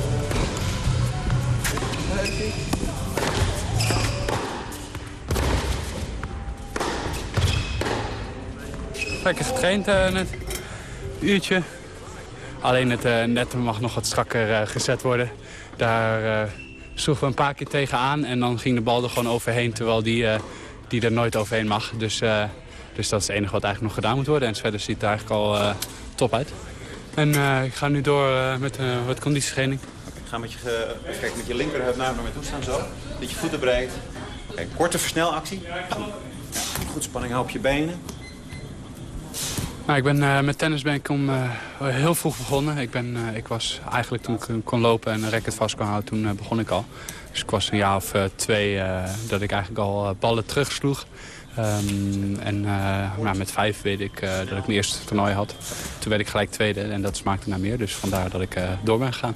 Lekker getraind net. Een uurtje. Alleen het net mag nog wat strakker gezet worden. Daar sloegen we een paar keer tegenaan en dan ging de bal er gewoon overheen... terwijl die, uh, die er nooit overheen mag. Dus uh, Dus dat is het enige wat eigenlijk nog gedaan moet worden. En verder ziet het eigenlijk al uh, top uit. En ik ga nu door met wat conditietraining. Okay, ga met je, kijk, met je linkerheup naar me toe staan zo. Dat je voeten breed. Korte versnelactie. Ja, goed spanning op je benen. Nou, ik ben, uh, met tennis ben ik om, uh, heel vroeg begonnen. Ik, ben, uh, ik was eigenlijk toen ik kon lopen en een racket vast kon houden, toen begon ik al. Dus ik was een jaar of twee dat ik eigenlijk al ballen terugsloeg. Um, en nou, met vijf weet ik dat ik mijn eerste toernooi had. Toen werd ik gelijk tweede en dat smaakte naar meer. Dus vandaar dat ik door ben gegaan.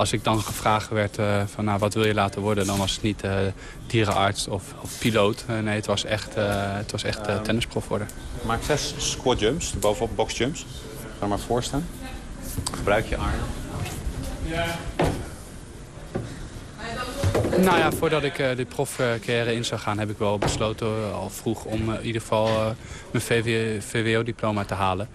Als ik dan gevraagd werd van nou, wat wil je laten worden... dan was het niet dierenarts of, of piloot. nee, het was echt, het was echt um, tennisprof worden. Maak zes squat jumps, bovenop box jumps. Ga maar voor staan. Gebruik je armen. Ja. Nou ja, voordat ik uh, de profcarrière in zou gaan... heb ik wel besloten uh, al vroeg om uh, in ieder geval mijn VWO-diploma te halen.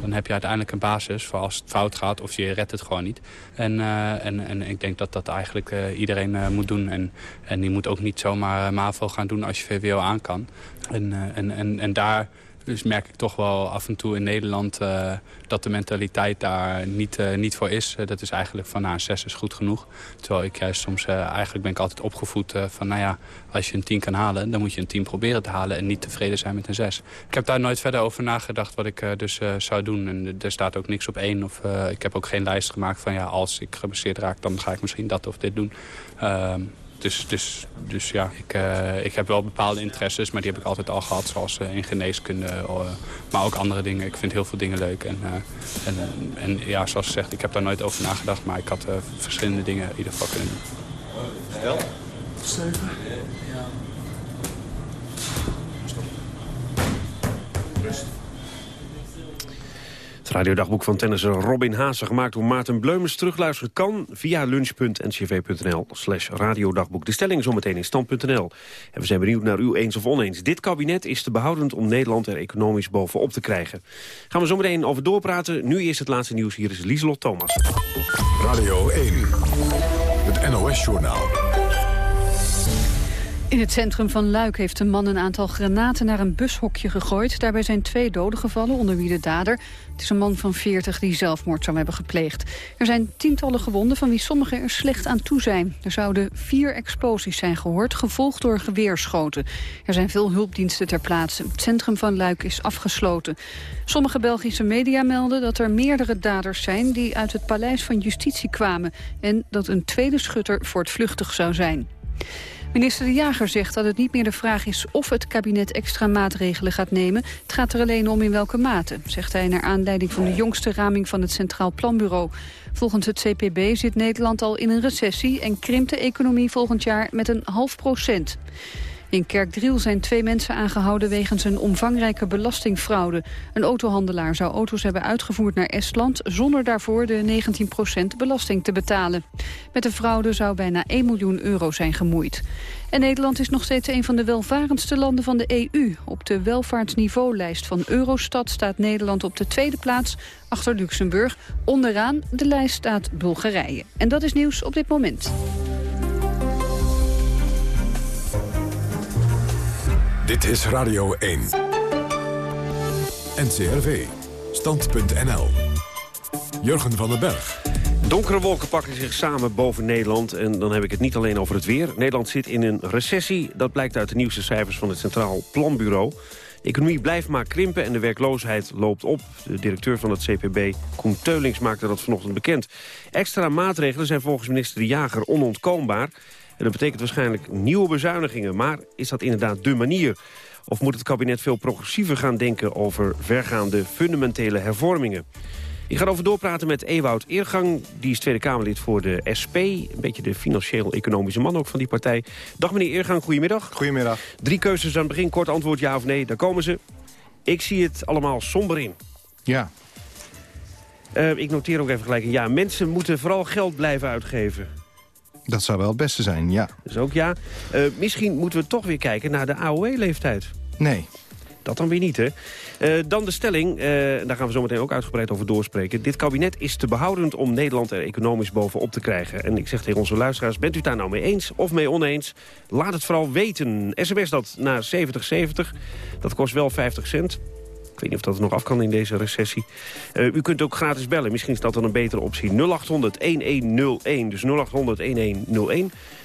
Dan heb je uiteindelijk een basis voor als het fout gaat of je redt het gewoon niet. En, en, en ik denk dat dat eigenlijk iedereen moet doen. En, en die moet ook niet zomaar MAVO gaan doen als je VWO aan kan. En, en, en, en daar dus merk ik toch wel af en toe in Nederland uh, dat de mentaliteit daar niet, uh, niet voor is. Uh, dat is eigenlijk van nou, een zes is goed genoeg. Terwijl ik juist soms, eigenlijk ben ik altijd opgevoed van nou ja, als je een tien kan halen, dan moet je een tien proberen te halen en niet tevreden zijn met een zes. Ik heb daar nooit verder over nagedacht wat ik dus zou doen. En er staat ook niks op één. Of, ik heb ook geen lijst gemaakt van ja, als ik geblesseerd raak, dan ga ik misschien dat of dit doen. Dus, dus, dus ja, ik, uh, ik heb wel bepaalde interesses, maar die heb ik altijd al gehad. Zoals uh, in geneeskunde, uh, maar ook andere dingen. Ik vind heel veel dingen leuk. En, en, en ja, zoals gezegd, ik heb daar nooit over nagedacht. Maar ik had verschillende dingen in ieder geval kunnen doen. Wel? Zeven. Ja. Stop. Rust. Het radiodagboek van tennisser Robin Haase, gemaakt door Maarten Bleumers. Terugluisteren kan via lunch.ncv.nl slash radiodagboek. De stelling zometeen in stand.nl. En we zijn benieuwd naar u eens of oneens. Dit kabinet is te behoudend om Nederland er economisch bovenop te krijgen. Gaan we zometeen over doorpraten. Nu eerst het laatste nieuws. Hier is Lieselot Thomas. Radio 1, het NOS-journaal. In het centrum van Luik heeft een man een aantal granaten naar een bushokje gegooid. Daarbij zijn twee doden gevallen, onder wie de dader. Het is een man van 40 die zelfmoord zou hebben gepleegd. Er zijn tientallen gewonden van wie sommigen er slecht aan toe zijn. Er zouden vier explosies zijn gehoord, gevolgd door geweerschoten. Er zijn veel hulpdiensten ter plaatse. Het centrum van Luik is afgesloten. Sommige Belgische media melden dat er meerdere daders zijn... die uit het paleis van justitie kwamen... en dat een tweede schutter voortvluchtig zou zijn. Minister De Jager zegt dat het niet meer de vraag is of het kabinet extra maatregelen gaat nemen. Het gaat er alleen om in welke mate, zegt hij naar aanleiding van de jongste raming van het Centraal Planbureau. Volgens het CPB zit Nederland al in een recessie en krimpt de economie volgend jaar met een half procent. In Kerkdriel zijn twee mensen aangehouden wegens een omvangrijke belastingfraude. Een autohandelaar zou auto's hebben uitgevoerd naar Estland... zonder daarvoor de 19% belasting te betalen. Met de fraude zou bijna 1 miljoen euro zijn gemoeid. En Nederland is nog steeds een van de welvarendste landen van de EU. Op de welvaartsniveaulijst van Eurostat staat Nederland op de tweede plaats... achter Luxemburg. Onderaan de lijst staat Bulgarije. En dat is nieuws op dit moment. Dit is Radio 1. NCRV. Stand.nl. Jurgen van den Berg. Donkere wolken pakken zich samen boven Nederland. En dan heb ik het niet alleen over het weer. Nederland zit in een recessie. Dat blijkt uit de nieuwste cijfers van het Centraal Planbureau. De economie blijft maar krimpen en de werkloosheid loopt op. De directeur van het CPB, Koen Teulings, maakte dat vanochtend bekend. Extra maatregelen zijn volgens minister De Jager onontkoombaar. En dat betekent waarschijnlijk nieuwe bezuinigingen. Maar is dat inderdaad de manier? Of moet het kabinet veel progressiever gaan denken over vergaande fundamentele hervormingen? Ik ga over doorpraten met Ewout Eergang. Die is Tweede Kamerlid voor de SP. Een beetje de financieel-economische man ook van die partij. Dag meneer Eergang, goedemiddag. Goedemiddag. Drie keuzes aan het begin, kort antwoord ja of nee. Daar komen ze. Ik zie het allemaal somber in. Ja. Uh, ik noteer ook even gelijk een ja. Mensen moeten vooral geld blijven uitgeven. Dat zou wel het beste zijn, ja. Dus ook ja. Uh, misschien moeten we toch weer kijken naar de AOW-leeftijd. Nee. Dat dan weer niet, hè? Eh, dan de stelling, eh, daar gaan we zo meteen ook uitgebreid over doorspreken. Dit kabinet is te behoudend om Nederland er economisch bovenop te krijgen. En ik zeg tegen onze luisteraars, bent u daar nou mee eens of mee oneens? Laat het vooral weten. SMS dat naar 7070, dat kost wel 50 cent. Ik weet niet of dat nog af kan in deze recessie. Uh, u kunt ook gratis bellen. Misschien is dat dan een betere optie. 0800-1101. Dus 0800-1101.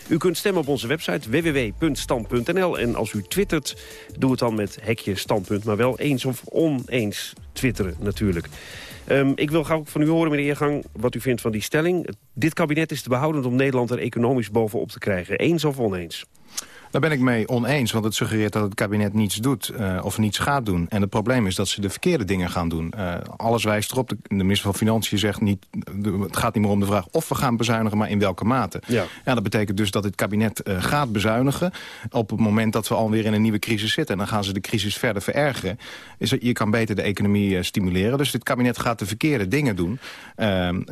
U kunt stemmen op onze website www.stand.nl. En als u twittert, doe het dan met hekje standpunt. Maar wel eens of oneens twitteren natuurlijk. Um, ik wil gauw van u horen, meneer Eergang, wat u vindt van die stelling. Dit kabinet is te behouden om Nederland er economisch bovenop te krijgen. Eens of oneens? Daar ben ik mee oneens, want het suggereert dat het kabinet niets doet uh, of niets gaat doen. En het probleem is dat ze de verkeerde dingen gaan doen. Uh, alles wijst erop, de, de, minister van Financiën zegt niet... De, het gaat niet meer om de vraag of we gaan bezuinigen, maar in welke mate. Ja. ja dat betekent dus dat het kabinet uh, gaat bezuinigen... op het moment dat we alweer in een nieuwe crisis zitten. En dan gaan ze de crisis verder verergeren. Is dat, je kan beter de economie stimuleren. Dus dit kabinet gaat de verkeerde dingen doen. en,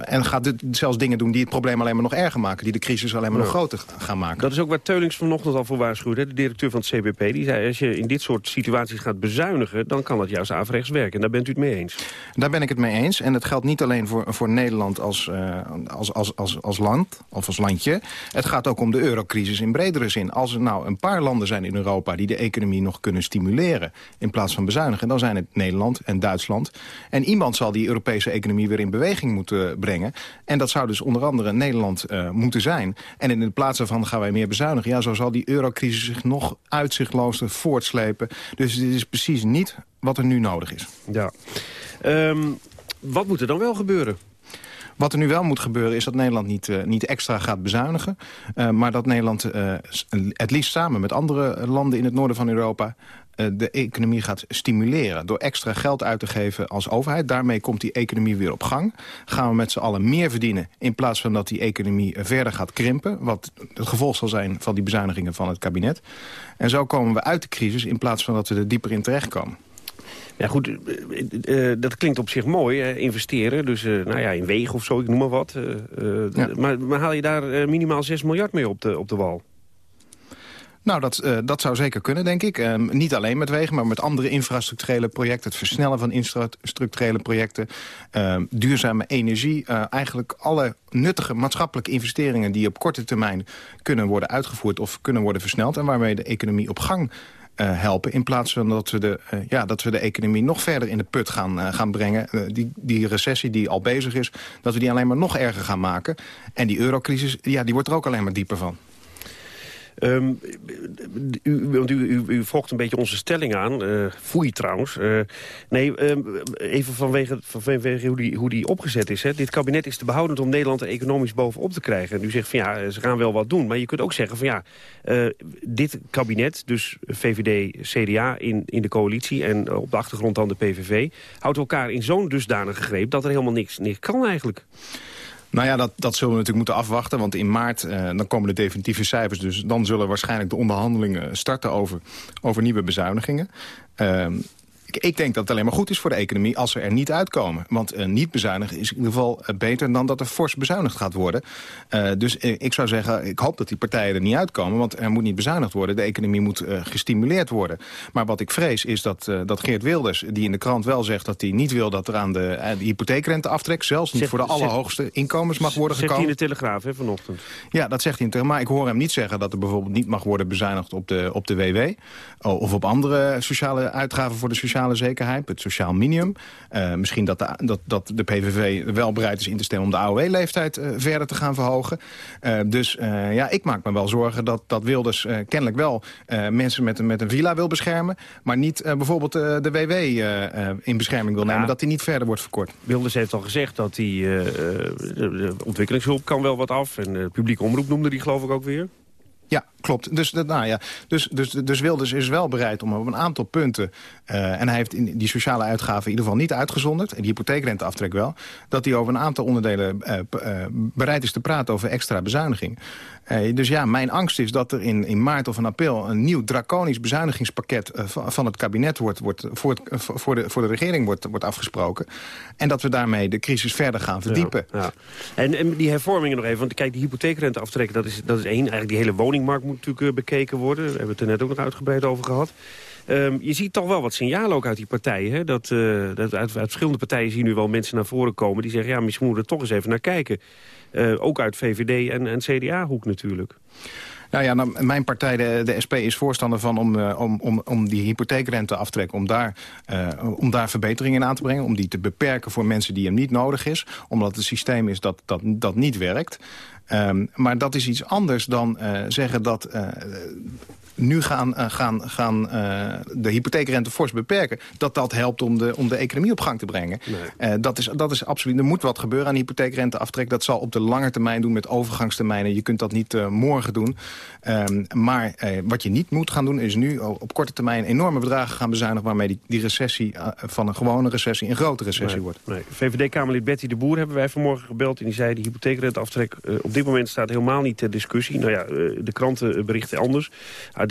en gaat dit, zelfs dingen doen die het probleem alleen maar nog erger maken. Die de crisis alleen maar ja. nog groter gaan maken. Dat is ook waar Teulings vanochtend al voor waarschuwde. De directeur van het CBP die zei... als je in dit soort situaties gaat bezuinigen... dan kan dat juist averechts werken. En daar bent u het mee eens? Daar ben ik het mee eens. En het geldt niet alleen voor, voor Nederland als, uh, als, als, als, als land of als landje. Het gaat ook om de eurocrisis in bredere zin. Als er nou een paar landen zijn in Europa... die de economie nog kunnen stimuleren in plaats van bezuinigen... dan zijn het Nederland en Duitsland. En iemand zal die Europese economie weer in beweging moeten brengen. En dat zou dus onder andere Nederland uh, moeten zijn. En in plaats daarvan gaan wij meer bezuinigen. Ja, zo zal die eurocrisis zich nog uitzichtloos voortslepen. Dus dit is precies niet wat er nu nodig is. Ja. Um, wat moet er dan wel gebeuren? Wat er nu wel moet gebeuren is dat Nederland niet, uh, niet extra gaat bezuinigen. Uh, maar dat Nederland uh, het liefst samen met andere landen in het noorden van Europa de economie gaat stimuleren... door extra geld uit te geven als overheid. Daarmee komt die economie weer op gang. Gaan we met z'n allen meer verdienen... in plaats van dat die economie verder gaat krimpen... wat het gevolg zal zijn van die bezuinigingen van het kabinet. En zo komen we uit de crisis... in plaats van dat we er dieper in terechtkomen. Ja goed, uh, dat klinkt op zich mooi, investeren. Dus nou ja, in wegen of zo, ik noem maar wat. Ja. Maar, maar, haal je daar minimaal 6 miljard mee op de, op de wal? Nou, dat, uh, dat zou zeker kunnen, denk ik. Um, niet alleen met wegen, maar met andere infrastructurele projecten. Het versnellen van infrastructurele projecten. Um, duurzame energie. Eigenlijk alle nuttige maatschappelijke investeringen... die op korte termijn kunnen worden uitgevoerd of kunnen worden versneld... en waarmee de economie op gang helpen. In plaats van dat we de, uh, ja, dat we de economie nog verder in de put gaan, uh, gaan brengen. die, die recessie die al bezig is, dat we die alleen maar nog erger gaan maken. En die eurocrisis, ja, die wordt er ook alleen maar dieper van. Um, u, want u, u, volgt een beetje onze stelling aan. Uh, foei trouwens. Uh, nee, um, even vanwege, vanwege hoe, die, hoe die opgezet is. Hè. Dit kabinet is te behoudend om Nederland er economisch bovenop te krijgen. En u zegt van ja, ze gaan wel wat doen. Maar je kunt ook zeggen van ja, uh, dit kabinet, dus VVD, CDA in, in de coalitie... en op de achtergrond dan de PVV, houdt elkaar in zo'n dusdanige greep... dat er helemaal niks, niks kan eigenlijk. Nou ja, dat, dat zullen we natuurlijk moeten afwachten. Want in maart eh, dan komen de definitieve cijfers. Dus dan zullen waarschijnlijk de onderhandelingen starten over, over nieuwe bezuinigingen. Uh, ik, ik, denk dat het alleen maar goed is voor de economie als ze er niet uitkomen. Want uh, niet bezuinigen is in ieder geval uh, beter dan dat er fors bezuinigd gaat worden. Uh, dus ik zou zeggen, ik hoop dat die partijen er niet uitkomen. Want er moet niet bezuinigd worden. De economie moet gestimuleerd worden. Maar wat ik vrees is dat, dat Geert Wilders, die in de krant wel zegt... dat hij niet wil dat er aan de, de hypotheekrenteaftrek... zelfs niet zegt, voor de allerhoogste zegt, inkomens mag worden gekomen. Zegt hij in de Telegraaf hè, vanochtend? Ja, dat zegt hij in de Maar ik hoor hem niet zeggen dat er bijvoorbeeld niet mag worden bezuinigd op de, op de WW. Of op andere sociale uitgaven voor de sociale sociale zekerheid, het sociaal minimum. Uh, misschien dat de, dat, dat de PVV wel bereid is in te stemmen om de AOW-leeftijd uh, verder te gaan verhogen. Uh, dus ja, ik maak me wel zorgen dat, dat Wilders kennelijk wel mensen met, met een villa wil beschermen. Maar niet bijvoorbeeld de WW in bescherming wil nemen, ja. dat die niet verder wordt verkort. Wilders heeft al gezegd dat die de, de ontwikkelingshulp kan wel wat af. En de publieke omroep noemde die geloof ik ook weer. Ja, klopt. Dus, nou ja, dus, dus, dus Wilders is wel bereid om op een aantal punten... Uh, en hij heeft in die sociale uitgaven in ieder geval niet uitgezonderd... en die hypotheekrenteaftrek wel... dat hij over een aantal onderdelen uh, uh, bereid is te praten over extra bezuiniging. Dus ja, mijn angst is dat er in, in maart of in april... een nieuw draconisch bezuinigingspakket van, van het kabinet... Wordt, wordt, voor, het, voor, de, voor de regering wordt, wordt afgesproken. En dat we daarmee de crisis verder gaan verdiepen. Ja. En, en die hervormingen nog even, want kijk, die hypotheekrenteaftrek... dat is, dat is één, eigenlijk die hele woningmarkt moet natuurlijk bekeken worden. Daar hebben we het er net ook nog uitgebreid over gehad. Ehm, je ziet toch wel wat signalen ook uit die partijen. Hè? Dat, eh, dat uit, uit, verschillende partijen zien nu wel mensen naar voren komen... die zeggen, ja, misschien moeten we er toch eens even naar kijken. Uh, ook uit VVD en, en CDA-hoek natuurlijk. Nou ja, nou, mijn partij, de, de, SP, is voorstander van om, uh, om, om, om die hypotheekrenteaftrek... Om daar, uh, om daar verbeteringen in aan te brengen. Om die te beperken voor mensen die hem niet nodig is. Omdat het systeem is dat dat, dat niet werkt. Um, maar dat is iets anders dan zeggen dat nu gaan, uh, gaan, gaan uh, de hypotheekrente fors beperken... dat dat helpt om de, om de economie op gang te brengen. Nee. Uh, dat, is, dat is absoluut... Er moet wat gebeuren aan hypotheekrenteaftrek. Dat zal op de lange termijn doen met overgangstermijnen. Je kunt dat niet morgen doen. Um, maar wat je niet moet gaan doen... is nu op korte termijn enorme bedragen gaan bezuinigen... waarmee die, die recessie van een gewone recessie een grote recessie nee. wordt. Nee. VVD-Kamerlid Betty de Boer hebben wij vanmorgen gebeld... en die zei de hypotheekrenteaftrek op dit moment staat helemaal niet ter discussie. Nou ja, de kranten berichten anders...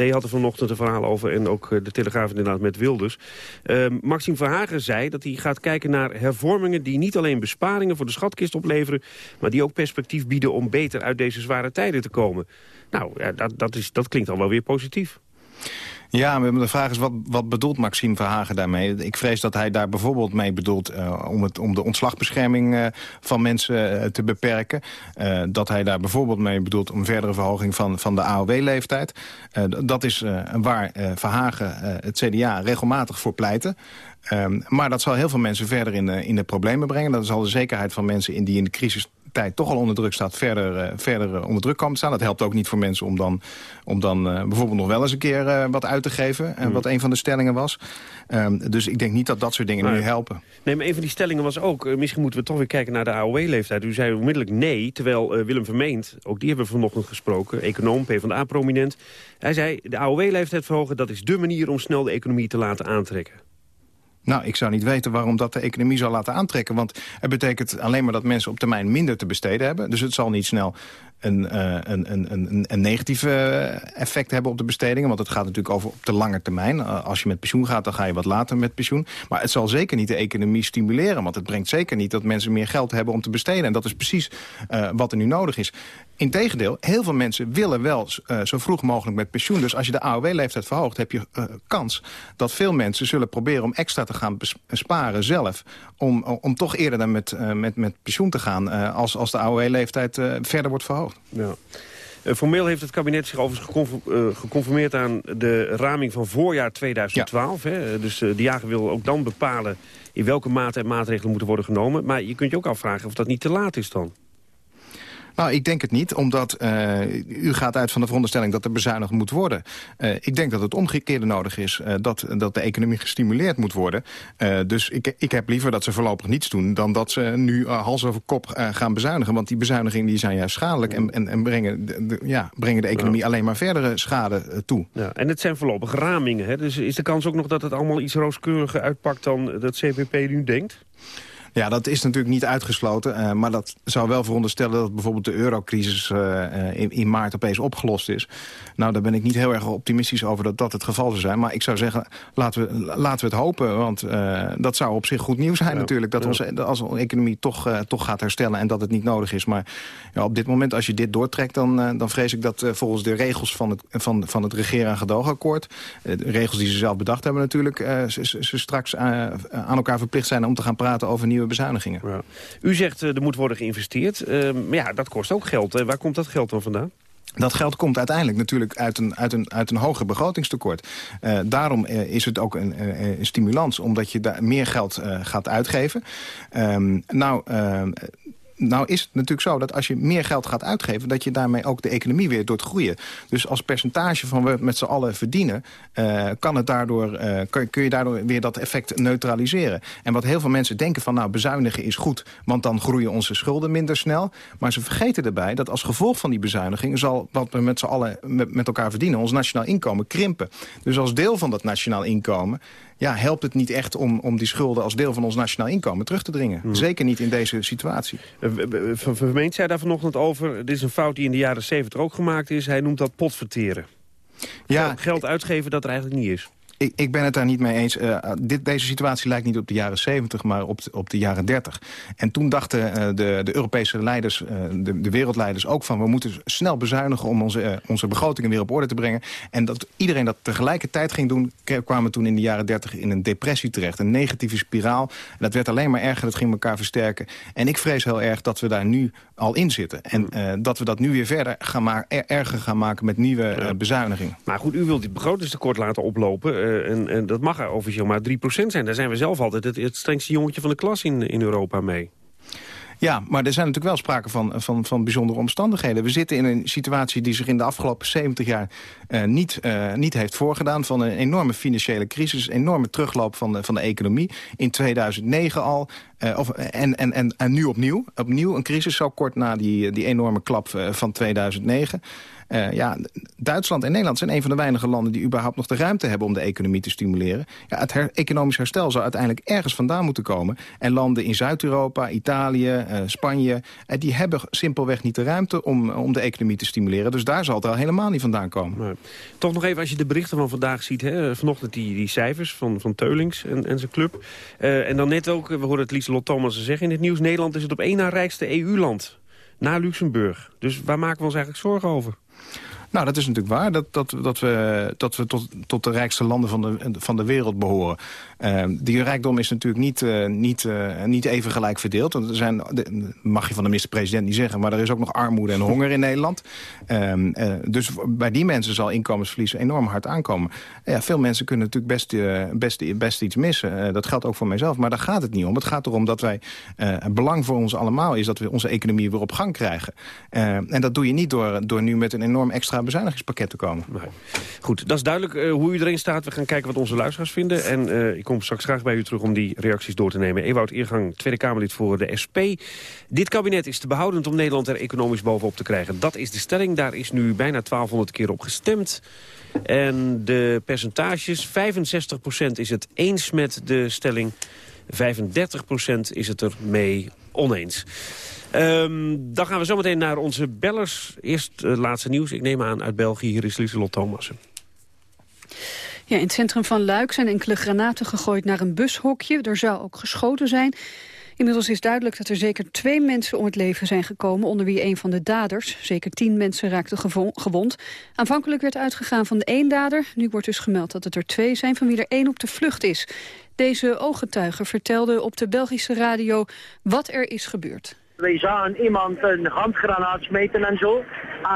AD had er vanochtend een verhaal over en ook de Telegraaf inderdaad met Wilders. Uh, Maxime Verhagen zei dat hij gaat kijken naar hervormingen... die niet alleen besparingen voor de schatkist opleveren... maar die ook perspectief bieden om beter uit deze zware tijden te komen. Nou, ja, dat, dat, is, dat klinkt dan wel weer positief. Ja, de vraag is, wat, wat bedoelt Maxime Verhagen daarmee? Ik vrees dat hij daar bijvoorbeeld mee bedoelt... Uh, om, het, om de ontslagbescherming uh, van mensen uh, te beperken. dat hij daar bijvoorbeeld mee bedoelt... om verdere verhoging van, van de AOW-leeftijd. dat is waar Verhagen het CDA regelmatig voor pleiten. Um, maar dat zal heel veel mensen verder in, in de problemen brengen. Dat zal de zekerheid van mensen in die in de crisis tijd toch al onder druk staat... verder, uh, verder uh, onder druk te staan. Dat helpt ook niet voor mensen om dan, om dan uh, bijvoorbeeld nog wel eens een keer wat uit te geven. En mm. wat een van de stellingen was. Um, dus ik denk niet dat dat soort dingen nu helpen. Nee, maar een van die stellingen was ook... misschien moeten we toch weer kijken naar de AOW-leeftijd. U zei onmiddellijk nee, terwijl Willem Vermeend... ook die hebben we vanochtend gesproken, econoom, PvdA-prominent... hij zei, de AOW-leeftijd verhogen... dat is dé manier om snel de economie te laten aantrekken. Nou, ik zou niet weten waarom dat de economie zou laten aantrekken. Want het betekent alleen maar dat mensen op termijn minder te besteden hebben. Dus het zal niet snel een, uh, een, een, uh, effect hebben op de bestedingen. Want het gaat natuurlijk over op de lange termijn. Uh, als je met pensioen gaat, dan ga je wat later met pensioen. Maar het zal zeker niet de economie stimuleren. Want het brengt zeker niet dat mensen meer geld hebben om te besteden. En dat is precies wat er nu nodig is. Integendeel, heel veel mensen willen wel zo vroeg mogelijk met pensioen. Dus als je de AOW-leeftijd verhoogt, heb je uh, kans dat veel mensen zullen proberen om extra te gaan sparen zelf. Om, om toch eerder dan met, met, met pensioen te gaan als, als de AOW-leeftijd verder wordt verhoogd. Ja. Uh, formeel heeft het kabinet zich overigens uh, geconformeerd aan de raming van voorjaar 2012. Ja. Hè? Dus uh, de jager wil ook dan bepalen in welke mate en maatregelen moeten worden genomen. Maar je kunt je ook afvragen of dat niet te laat is dan. Nou, ik denk het niet, omdat uh, u gaat uit van de veronderstelling dat er bezuinigd moet worden. Uh, ik denk dat het omgekeerde nodig is, uh, dat, dat de economie gestimuleerd moet worden. dus ik, ik heb liever dat ze voorlopig niets doen... dan dat ze nu hals over kop gaan bezuinigen. Want die bezuinigingen die zijn juist schadelijk... en, en, en brengen, de, de, ja, brengen de economie ja. alleen maar verdere schade toe. Ja, en het zijn voorlopig ramingen. Hè? Dus is de kans ook nog dat het allemaal iets rooskleuriger uitpakt... dan dat CPP nu denkt? Ja, dat is natuurlijk niet uitgesloten. Uh, maar dat zou wel veronderstellen dat bijvoorbeeld de eurocrisis uh, in, in, maart opeens opgelost is. Nou, daar ben ik niet heel erg optimistisch over dat dat het geval zou zijn. Maar ik zou zeggen, laten we, laten we het hopen. Want uh, dat zou op zich goed nieuws zijn ja, natuurlijk. Dat ja. onze, als onze economie toch, toch gaat herstellen en dat het niet nodig is. Maar ja, op dit moment, als je dit doortrekt, dan, dan vrees ik dat volgens de regels van het, van, van het regeren- en gedoogakkoord... de regels die ze zelf bedacht hebben natuurlijk... ze, ze straks aan elkaar verplicht zijn om te gaan praten over nieuwe bezuinigingen. Ja. U zegt uh, er moet worden geïnvesteerd. Uh, maar ja, dat kost ook geld. Uh, waar komt dat geld dan vandaan? Dat geld komt uiteindelijk natuurlijk uit een, uit een, uit een hoger begrotingstekort. Uh, daarom uh, is het ook een, uh, een, stimulans, omdat je daar meer geld gaat uitgeven. Um, nou nou is het natuurlijk zo dat als je meer geld gaat uitgeven... dat je daarmee ook de economie weer doet groeien. Dus als percentage van we met z'n allen verdienen... Uh, kan het daardoor, uh, kun, kun je daardoor weer dat effect neutraliseren. En wat heel veel mensen denken van... nou, bezuinigen is goed, want dan groeien onze schulden minder snel. Maar ze vergeten erbij dat als gevolg van die bezuiniging... zal wat we met z'n allen met, met elkaar verdienen, ons nationaal inkomen, krimpen. Dus als deel van dat nationaal inkomen ja, helpt het niet echt om, om die schulden als deel van ons nationaal inkomen terug te dringen. Hmm. Zeker niet in deze situatie. Van Vermeend zei daar vanochtend over, dit is een fout die in de jaren 70 ook gemaakt is. Hij noemt dat potverteren. Ja, geld uitgeven dat er eigenlijk niet is. Ik, ik ben het daar niet mee eens. Uh, dit, deze situatie lijkt niet op de jaren 70, maar op de, op de jaren 30. En toen dachten uh, de, de Europese leiders, uh, de, de wereldleiders ook van... we moeten snel bezuinigen om onze, onze begrotingen weer op orde te brengen. En dat iedereen dat tegelijkertijd ging doen... kwamen toen in de jaren 30 in een depressie terecht. Een negatieve spiraal. En dat werd alleen maar erger, dat ging elkaar versterken. En ik vrees heel erg dat we daar nu al in zitten. En dat we dat nu weer verder gaan maar, erger gaan maken met nieuwe bezuinigingen. Maar goed, u wilt dit begrotingstekort laten oplopen... Uh, en, en, dat mag officieel maar 3% zijn. Daar zijn we zelf altijd het, het strengste jongetje van de klas in, in Europa mee. Ja, maar er zijn natuurlijk wel sprake van, van, van bijzondere omstandigheden. We zitten in een situatie die zich in de afgelopen 70 jaar uh, niet, uh, niet heeft voorgedaan. Van een enorme financiële crisis, enorme terugloop van de, van de economie. In 2009 al. Of, en, en, en, en nu opnieuw. Opnieuw een crisis zo kort na die, die enorme klap van 2009. Uh, ja, Duitsland en Nederland zijn een van de weinige landen... die überhaupt nog de ruimte hebben om de economie te stimuleren. Ja, het economisch herstel zou uiteindelijk ergens vandaan moeten komen. En landen in Zuid-Europa, Italië, uh, Spanje... Uh, die hebben simpelweg niet de ruimte om, om de economie te stimuleren. Dus daar zal het al helemaal niet vandaan komen. Toch nog even als je de berichten van vandaag ziet... Hè, vanochtend die, die cijfers van, van Teulings en, en zijn club. en dan net ook, we horen het Lieselot Thomas zeggen in het nieuws... Nederland is het op één na rijkste EU-land na Luxemburg. Dus waar maken we ons eigenlijk zorgen over? Nou, dat is natuurlijk waar. Dat, dat, dat we, dat we tot, tot de rijkste landen van de, van de wereld behoren. Uh, die rijkdom is natuurlijk niet, uh, niet, uh, niet even gelijk verdeeld. Want er zijn, mag je van de minister-president niet zeggen... maar er is ook nog armoede en honger in Nederland. Ehm, dus bij die mensen zal inkomensverlies enorm hard aankomen. Ja, veel mensen kunnen natuurlijk best, best, best iets missen. dat geldt ook voor mijzelf, maar daar gaat het niet om. Het gaat erom dat wij... het belang voor ons allemaal is dat we onze economie weer op gang krijgen. en dat doe je niet door, door nu met een enorm extra bezuinigingspakket te komen. Goed, dat is duidelijk uh, hoe u erin staat. We gaan kijken wat onze luisteraars vinden. En uh, ik kom straks graag bij u terug om die reacties door te nemen. Ewout Eergang, Tweede Kamerlid voor de SP. Dit kabinet is te behoudend om Nederland er economisch bovenop te krijgen. Dat is de stelling. Daar is nu bijna 1200 keer op gestemd. En de percentages, 65% is het eens met de stelling... 35% is het er mee oneens. Um, dan gaan we zometeen naar onze bellers. Eerst uh, laatste nieuws. Ik neem aan uit België. Hier is Lieselot Thomassen. Ja, in het centrum van Luik zijn enkele granaten gegooid naar een bushokje. Er zou ook geschoten zijn. Inmiddels is duidelijk dat er zeker twee mensen om het leven zijn gekomen... onder wie een van de daders. Zeker tien mensen raakten gewond. Aanvankelijk werd uitgegaan van één dader. Nu wordt dus gemeld dat het er twee zijn, van wie er één op de vlucht is. Deze ooggetuige vertelde op de Belgische radio wat er is gebeurd. Wij zagen iemand een handgranaat smeten en zo.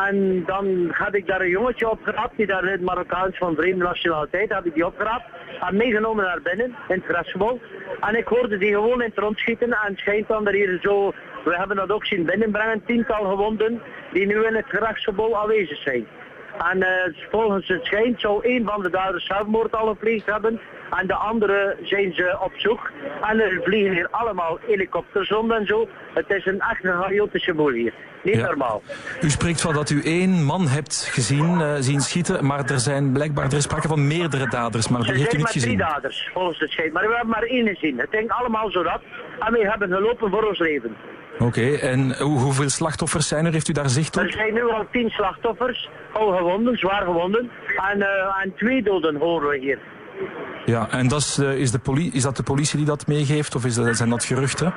En dan had ik daar een jongetje opgerapt, die daar het Marokkaans van vreemde nationaliteit, had ik die opgerapt. En meegenomen naar binnen, in het. En ik hoorde die gewoon in het rondschieten en het schijnt dan er hier zo, we hebben dat ook zien binnenbrengen, tiental gewonden die nu in het grasgebouw aanwezig zijn. En uh, volgens het schijnt zou een van de daders zelfmoord al gepleegd hebben. En de andere zijn ze op zoek. En er vliegen hier allemaal helikopters rond en zo. Het is een echt een chaotische boel hier. Niet ja. normaal. U spreekt van dat u één man hebt gezien, uh, zien schieten. Maar er zijn blijkbaar, er is sprake van meerdere daders. Maar die heeft u niet gezien. Er zijn maar drie daders, volgens het schijnt. Maar we hebben maar één gezien. Het ging allemaal zo dat. En we hebben gelopen voor ons leven. Oké, okay, en hoe, hoeveel slachtoffers zijn er? Heeft u daar zicht op? Er zijn nu al tien slachtoffers, al gewonden, zwaar gewonden. En, uh, en twee doden horen we hier. Ja, en dat is, uh, is, de politie, is dat de politie die dat meegeeft of is dat, zijn dat geruchten?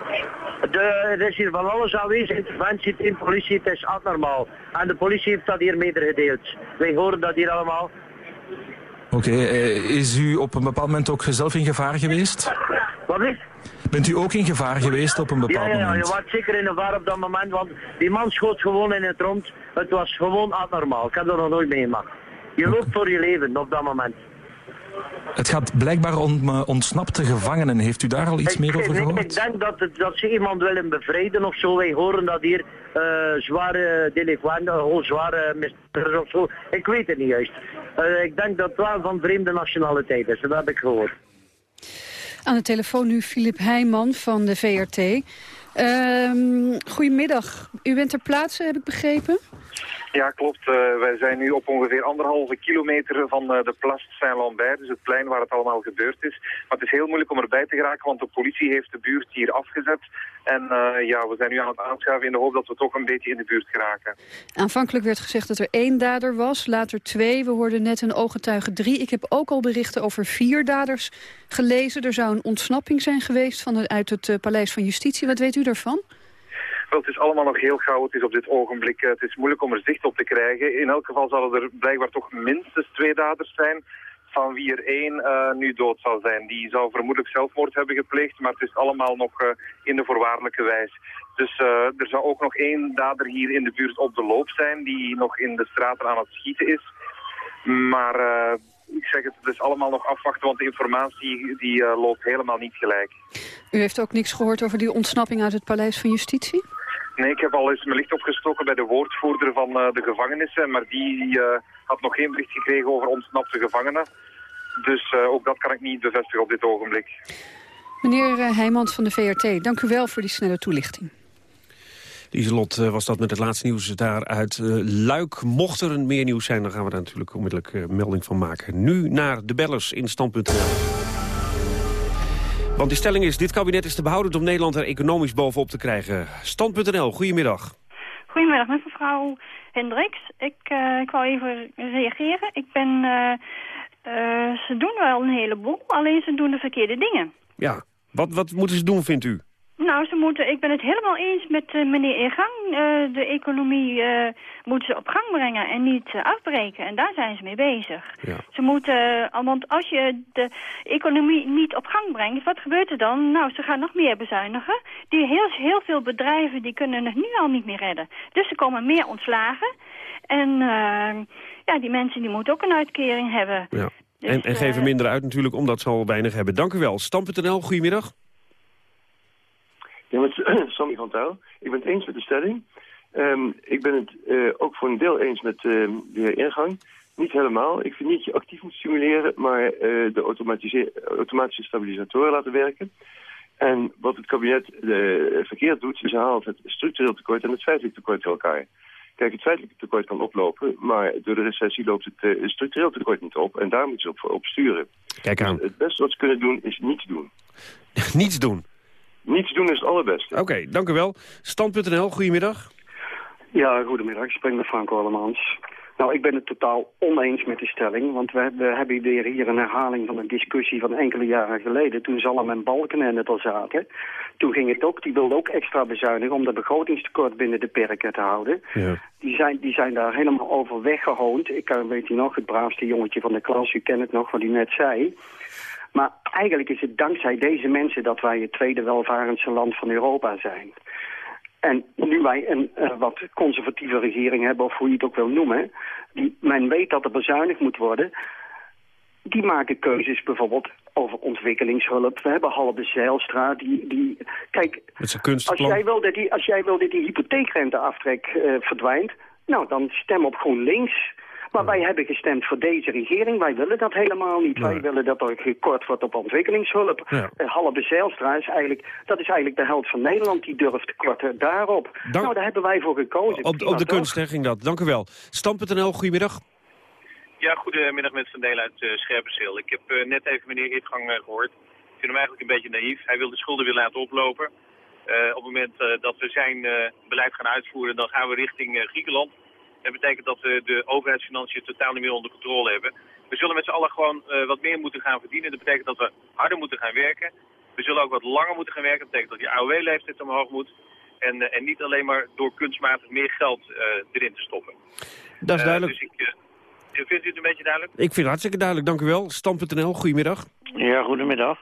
De, er is hier van alles aanwezig, interventie in politie, het is abnormaal. En de politie heeft dat hier medegedeeld. Wij horen dat hier allemaal. Oké, okay, uh, is u op een bepaald moment ook zelf in gevaar geweest? Wat is? Bent u ook in gevaar geweest op een bepaald ja, ja, moment? Ja, je was zeker in gevaar op dat moment, want die man schoot gewoon in het rond. Het was gewoon abnormaal. Ik heb dat nog nooit meegemaakt. Je loopt voor je leven op dat moment. Het gaat blijkbaar om uh, ontsnapte gevangenen. Heeft u daar al iets ik, meer over gehoord? Ik denk dat, het, dat ze iemand willen bevrijden of zo. Wij horen dat hier uh, zware delinquenten, oh, zware misdadigers of zo. Ik weet het niet juist. Uh, ik denk dat het wel van vreemde nationaliteit is. Dat heb ik gehoord. Aan de telefoon nu Filip Heijman van de VRT. Uh, goedemiddag. U bent ter plaatse, heb ik begrepen? Ja, klopt. Uh, wij zijn nu op ongeveer anderhalve kilometer van uh, de Place Saint-Lambert, dus het plein waar het allemaal gebeurd is. Maar het is heel moeilijk om erbij te geraken, want de politie heeft de buurt hier afgezet. En uh, ja, we zijn nu aan het aanschuiven in de hoop dat we toch een beetje in de buurt geraken. Aanvankelijk werd gezegd dat er één dader was, later twee. We hoorden net een ooggetuige drie. Ik heb ook al berichten over vier daders gelezen. Er zou een ontsnapping zijn geweest van, uit het Paleis van Justitie. Wat weet u daarvan? Het is allemaal nog heel chaotisch op dit ogenblik. Het is moeilijk om er zicht op te krijgen. In elk geval zullen er blijkbaar toch minstens twee daders zijn van wie er één uh, nu dood zal zijn. Die zou vermoedelijk zelfmoord hebben gepleegd, maar het is allemaal nog uh, in de voorwaardelijke wijs. Dus er zou ook nog één dader hier in de buurt op de loop zijn, die nog in de straten aan het schieten is. Maar ik zeg het, het is allemaal nog afwachten, want de informatie die loopt helemaal niet gelijk. U heeft ook niks gehoord over die ontsnapping uit het Paleis van Justitie? Nee, ik heb al eens mijn licht opgestoken bij de woordvoerder van uh, de gevangenissen, maar die uh, had nog geen bericht gekregen over ontsnapte gevangenen. Dus uh, ook dat kan ik niet bevestigen op dit ogenblik. Meneer Heijmans van de VRT, dank u wel voor die snelle toelichting. Lieselot was dat met het laatste nieuws daaruit Luik. Mocht er een meer nieuws zijn, dan gaan we daar natuurlijk onmiddellijk melding van maken. Nu naar de bellers in stand.nl. Want die stelling is, dit kabinet is te behouden om Nederland er economisch bovenop te krijgen. Stand.nl, goedemiddag. Goedemiddag, met mevrouw Hendricks. Ik, uh, ik wou even reageren. Ik ben, uh, uh, ze doen wel een heleboel, alleen ze doen de verkeerde dingen. Ja, wat, wat moeten ze doen, vindt u? Nou, ze moeten, ik ben het helemaal eens met uh, meneer Egang. Uh, de economie uh, moeten ze op gang brengen en niet afbreken. En daar zijn ze mee bezig. Ja. Ze moeten, want als je de economie niet op gang brengt, wat gebeurt er dan? Nou, ze gaan nog meer bezuinigen. Die heel, heel veel bedrijven die kunnen het nu al niet meer redden. Dus er komen meer ontslagen. En ja, die mensen die moeten ook een uitkering hebben. Ja. Dus, en, en geven minder uit natuurlijk, omdat ze al weinig hebben. Dank u wel. Stam.nl, goedemiddag. Ja, met Sammy van Touw. Ik ben het eens met de stelling. Um, ik ben het uh, ook voor een deel eens met uh, de heer Ingang. Niet helemaal. Ik vind niet dat je actief moet stimuleren, maar uh, de automatische stabilisatoren laten werken. En wat het kabinet verkeerd doet, is haalt het structureel tekort en het feitelijk tekort bij elkaar. Kijk, het feitelijke tekort kan oplopen, maar door de recessie loopt het structureel tekort niet op. En daar moeten ze op, op sturen. Kijk aan. Dus het beste wat ze kunnen doen, is niets doen. niets doen? Niets doen is het allerbeste. Oké, dank u wel. Stand.nl, goedemiddag. Ja, goedemiddag. Ik spreek met Frank Orlemans. Nou, ik ben het totaal oneens met die stelling, want we, we hebben weer hier een herhaling van een discussie van enkele jaren geleden, toen Zalm en Balken het al zaten. Toen ging het ook, die wilden ook extra bezuinigen om de begrotingstekort binnen de perken te houden. Ja. Die, zijn, die zijn daar helemaal over weggehoond. Ik kan, weet u nog, het braafste jongetje van de klas, u kent het nog, wat hij net zei. Maar eigenlijk is het dankzij deze mensen dat wij het tweede welvarendste land van Europa zijn. En nu wij een uh, wat conservatieve regering hebben, of hoe je het ook wil noemen... Die, men weet dat er bezuinigd moet worden... die maken keuzes bijvoorbeeld over ontwikkelingshulp. We hebben Halbe Zeilstra, die... die kijk, als jij, wil dat die, als jij wil dat die hypotheekrenteaftrek uh, verdwijnt... nou, dan stem op GroenLinks... Maar wij hebben gestemd voor deze regering. Wij willen dat helemaal niet. Wij willen dat er gekort wordt op ontwikkelingshulp. Ja. Uh, Halbe Zijlstra is eigenlijk, dat is eigenlijk de held van Nederland. Die durft te korten daarop. Nou, daar hebben wij voor gekozen. Op, op de ging dat. Dank u wel. Stam.nl, goedemiddag. Ja, goedemiddag met Van Deel uit uh, Scherpenzeel. Ik heb uh, net even meneer Eertgang uh, gehoord. Ik vind hem eigenlijk een beetje naïef. Hij wil de schulden weer laten oplopen. op het moment dat we zijn beleid gaan uitvoeren, dan gaan we richting Griekenland. Dat betekent dat we de overheidsfinanciën totaal niet meer onder controle hebben. We zullen met z'n allen gewoon uh, wat meer moeten gaan verdienen. Dat betekent dat we harder moeten gaan werken. We zullen ook wat langer moeten gaan werken. Dat betekent dat die AOW-leeftijd omhoog moet. En, uh, en niet alleen maar door kunstmatig meer geld uh, erin te stoppen. Dat is duidelijk. dus ik, vindt u het een beetje duidelijk? Ik vind het hartstikke duidelijk, dank u wel. Stam.nl, goedemiddag. Ja, goedemiddag.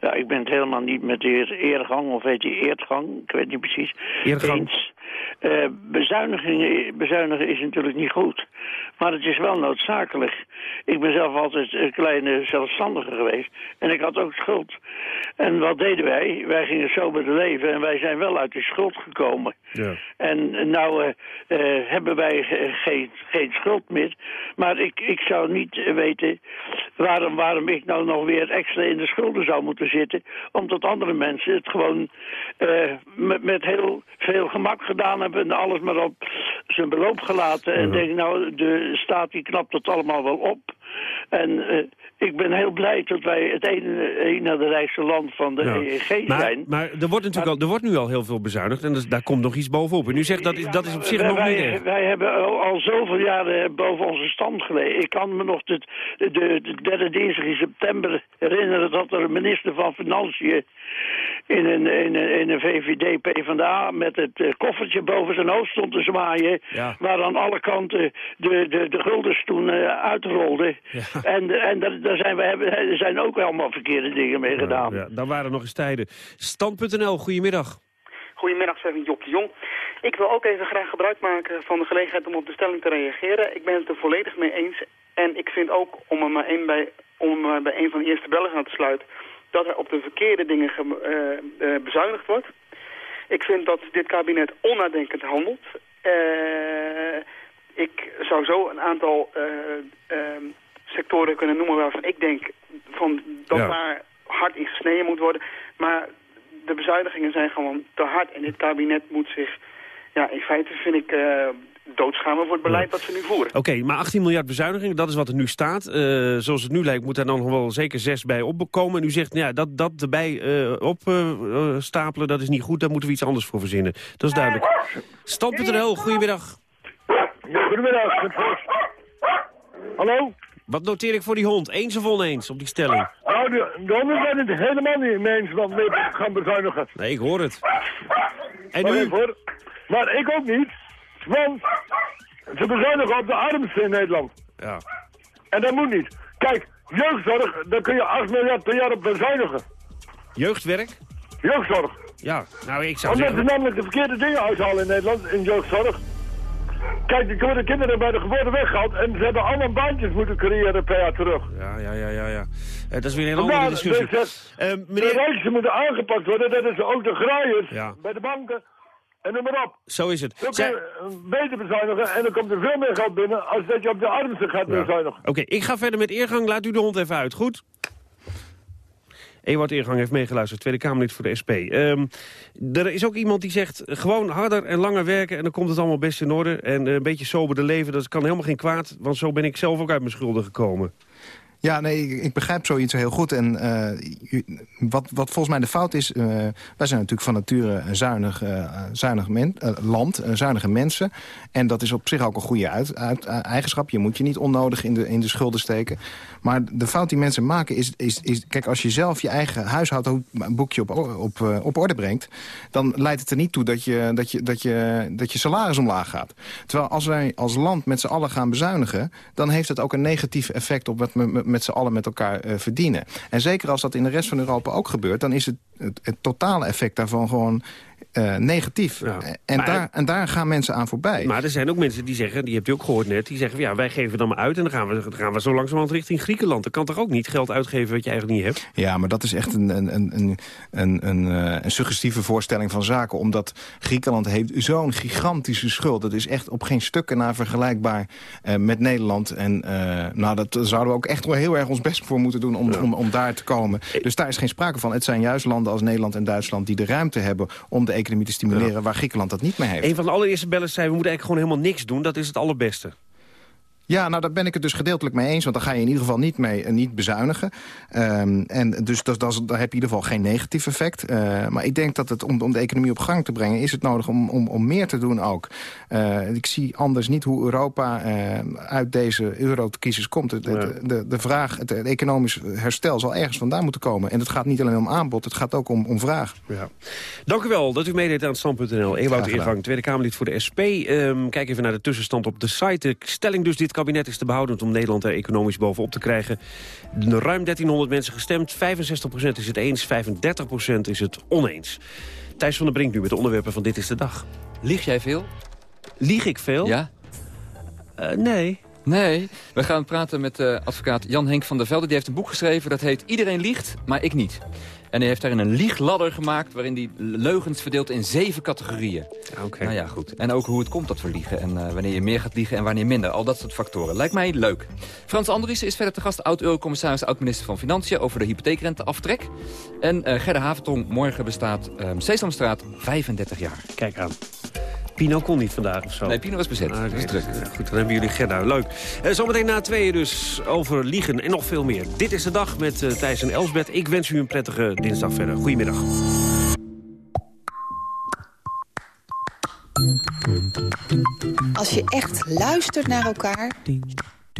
Ja, ik ben het helemaal niet met de heer Eergang, of weet je, Eertgang, ik weet niet precies, Eergang. eens. Uh, bezuinigen, bezuinigen is natuurlijk niet goed. Maar het is wel noodzakelijk. Ik ben zelf altijd een kleine zelfstandige geweest. En ik had ook schuld. En wat deden wij? Wij gingen sober te leven en wij zijn wel uit de schuld gekomen. Ja. En nou eh, eh, hebben wij ge- geen, geen schuld meer. Maar ik, ik zou niet eh, weten waarom, waarom ik nou nog weer extra in de schulden zou moeten zitten. Omdat andere mensen het gewoon eh, met, met heel veel gemak gedaan hebben. En alles maar op zijn beloop gelaten. En denk nou, de staat die knapt het allemaal wel op. En eh, ik ben heel blij dat wij het ene, ene de rijkste land van de Ja. EEG Maar, zijn. maar er wordt natuurlijk al, er wordt nu al heel veel bezuinigd en dus daar komt nog iets bovenop. En u zegt dat is, dat is op zich wij, nog niet wij, erg. wij hebben al, al zoveel jaren boven onze stand gelegen. Ik kan me nog de, de, de derde dinsdag in september herinneren... dat er een minister van Financiën in een, in een, in een VVD PvdA... met het eh, koffertje boven zijn hoofd stond te zwaaien... Ja. waar aan alle kanten de, de, de guldens toen eh, En, en daar, daar zijn we, hebben, er zijn ook allemaal verkeerde dingen mee gedaan. Ja, daar waren nog eens tijden. Stand.nl, goedemiddag. Goedemiddag, zeg ik Job de Jong. Ik wil ook even graag gebruik maken van de gelegenheid om op de stelling te reageren. Ik ben het er volledig mee eens. En ik vind ook, om er maar bij, om er maar bij een van de eerste bellen aan te sluiten... dat er op de verkeerde dingen ge- eh, eh, bezuinigd wordt. Ik vind dat dit kabinet onnadenkend handelt. Eh, ik zou zo een aantal eh, ehm, sectoren kunnen noemen waarvan ik denk van dat Ja. daar hard in gesneden moet worden. Maar de bezuinigingen zijn gewoon te hard. En dit kabinet moet zich, ja, in feite vind ik, eh doodschamen voor het beleid dat ze nu voeren. Oké, maar 18 miljard bezuinigingen, dat is wat er nu staat. Eh, zoals het nu lijkt moet daar dan nog wel zeker zes bij opkomen. En u zegt, nou ja, dat, dat erbij eh opstapelen, stapelen, dat is niet goed. Daar moeten we iets anders voor verzinnen. Dat is duidelijk. Stand.nl, goedemiddag. goedemiddag. Hallo? Wat noteer ik voor die hond? Eens of oneens op die stelling? Nou, de, de honden zijn het helemaal niet mee eens wat we gaan bezuinigen. Nee, ik hoor het. En Wacht u? even, hoor. Maar ik ook niet, want ze bezuinigen op de armsten in Nederland. Ja. En dat moet niet. Kijk, jeugdzorg, daar kun je 8 miljard per jaar op bezuinigen. Jeugdwerk? Jeugdzorg. Ja, nou ik zou Omdat zeggen... ze namelijk de verkeerde dingen uithalen in Nederland, in jeugdzorg. Kijk, worden kinderen bij de geboorte weggehaald en ze hebben allemaal baantjes moeten creëren per jaar terug. Ja, ja, ja, ja. ja. Eh, dat is weer een hele andere discussie. dus Eh, De meneer, rijksten moeten aangepakt worden, dat is ook de graaiers Ja. bij de banken en noem maar op. zo is het. Dan kun je beter bezuinigen en dan komt er veel meer geld binnen als dat je op de armsten gaat Ja. bezuinigen. Oké, ik ga verder met Eergang. Laat u de hond even uit, goed? Ewart Eergang heeft meegeluisterd, Tweede Kamerlid voor de SP. Ehm, er is ook iemand die zegt, gewoon harder en langer werken... en dan komt het allemaal best in orde. En eh, een beetje soberder leven, dat kan helemaal geen kwaad... want zo ben ik zelf ook uit mijn schulden gekomen. Ja, nee, ik, begrijp zoiets heel goed. En eh, wat, wat volgens mij de fout is... eh, wij zijn natuurlijk van nature een zuinig, eh, zuinig land, zuinige mensen. En dat is op zich ook een goede uit, eigenschap. Je moet je niet onnodig in de, in de schulden steken. Maar de fout die mensen maken is, is, is... Kijk, als je zelf je eigen huishoudboekje op, op, eh, op orde brengt... dan leidt het er niet toe dat je, dat, je, dat, je, dat je salaris omlaag gaat. Terwijl als wij als land met z'n allen gaan bezuinigen... dan heeft het ook een negatief effect op wat we met- z'n allen met elkaar eh, verdienen. En zeker als dat in de rest van Europa ook gebeurt... dan is het, het totale effect daarvan gewoon eh, negatief. En, Maar- daar, en daar gaan mensen aan voorbij. Maar er zijn ook mensen die zeggen, die hebt u ook gehoord net... die zeggen, ja, wij geven dan maar uit en dan gaan we, dan gaan we zo langzamerhand richting Griekenland. Dan kan toch ook niet geld uitgeven wat je eigenlijk niet hebt? Ja, maar dat is echt een, een, een, een, een, een, eh, suggestieve voorstelling van zaken. Omdat Griekenland heeft zo'n gigantische schuld. Dat is echt op geen stukken na vergelijkbaar eh, met Nederland. En eh, nou, dat zouden we ook echt wel heel erg ons best voor moeten doen om, om, om daar te komen. Dus daar is geen sprake van. Het zijn juist landen als Nederland en Duitsland die de ruimte hebben om de economie te stimuleren waar Griekenland dat niet meer heeft. Een van de allereerste bellen zei, we moeten eigenlijk gewoon helemaal niks doen. Dat is het allerbeste. Ja, nou daar ben ik het dus gedeeltelijk mee eens. Want dan ga je in ieder geval niet, mee, eh, niet bezuinigen. Ehm, en dus dat, dat, daar heb je in ieder geval geen negatief effect. Eh, maar ik denk dat het, om, om de economie op gang te brengen... is het nodig om, om, om meer te doen ook. Eh, ik zie anders niet hoe Europa uit deze eurocrisis komt. De, de, de, de vraag, het, het economisch herstel zal ergens vandaan moeten komen. En het gaat niet alleen om aanbod, het gaat ook om, om vraag. Ja. Dank u wel dat u meedeed aan stand.nl. Ewout. Eergang, Tweede Kamerlid voor de SP. Ehm, kijk even naar de tussenstand op de site. De stelling dus, dit kabinet is te behouden om Nederland er economisch bovenop te krijgen. Ruim 1300 mensen gestemd. 65% is het eens, 35% is het oneens. Thijs van der Brink nu met de onderwerpen van Dit is de Dag. Lieg jij veel? Lieg ik veel? Ja? Eh, nee. Nee, we gaan praten met uh, advocaat Jan-Henk van der Velde. Die heeft een boek geschreven dat heet Iedereen liegt, maar ik niet. En hij heeft daarin een liegladder gemaakt... waarin hij leugens verdeelt in zeven categorieën. Oké. Nou ja, goed. En ook hoe het komt dat we liegen. En uh, wanneer je meer gaat liegen en wanneer minder. Al dat soort factoren. Lijkt mij leuk. Frans Andriessen is verder te gast. Oud-eurocommissaris, oud-minister van Financiën... over de hypotheekrenteaftrek. En uh, Gerda Haventong, morgen bestaat um, Sesamstraat 35 jaar. Kijk aan. Pino kon niet vandaag of zo. Nee, Pino was bezet. Ah, okay. druk. Ja, goed, dan hebben jullie Gerda. Leuk. Uh, zometeen na tweeën dus over liegen en nog veel meer. Dit is de dag met uh, Thijs en Elsbeth. Ik wens u een prettige dinsdag verder. Goedemiddag. Als je echt luistert naar elkaar,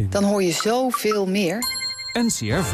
dan hoor je zoveel meer. NCRV.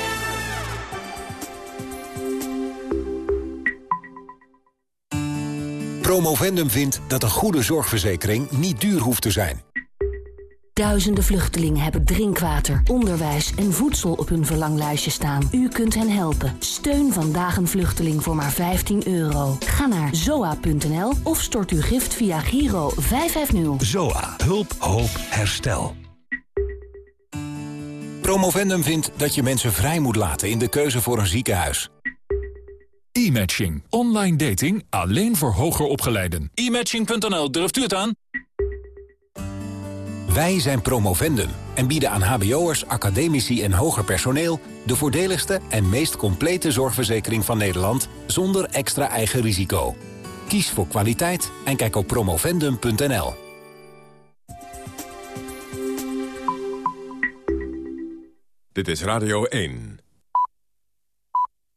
Promovendum vindt dat een goede zorgverzekering niet duur hoeft te zijn. Duizenden vluchtelingen hebben drinkwater, onderwijs en voedsel op hun verlanglijstje staan. U kunt hen helpen. Steun vandaag een vluchteling voor maar 15 euro. Ga naar zoa.nl of stort uw gift via Giro 550. ZOA. Hulp, hoop, herstel. Promovendum vindt dat je mensen vrij moet laten in de keuze voor een ziekenhuis. E-matching. Online dating alleen voor hoger opgeleiden. E-matching.nl, durft u het aan? Wij zijn Promovendum en bieden aan hbo'ers, academici en hoger personeel... de voordeligste en meest complete zorgverzekering van Nederland... zonder extra eigen risico. Kies voor kwaliteit en kijk op promovendum.nl. Dit is Radio 1.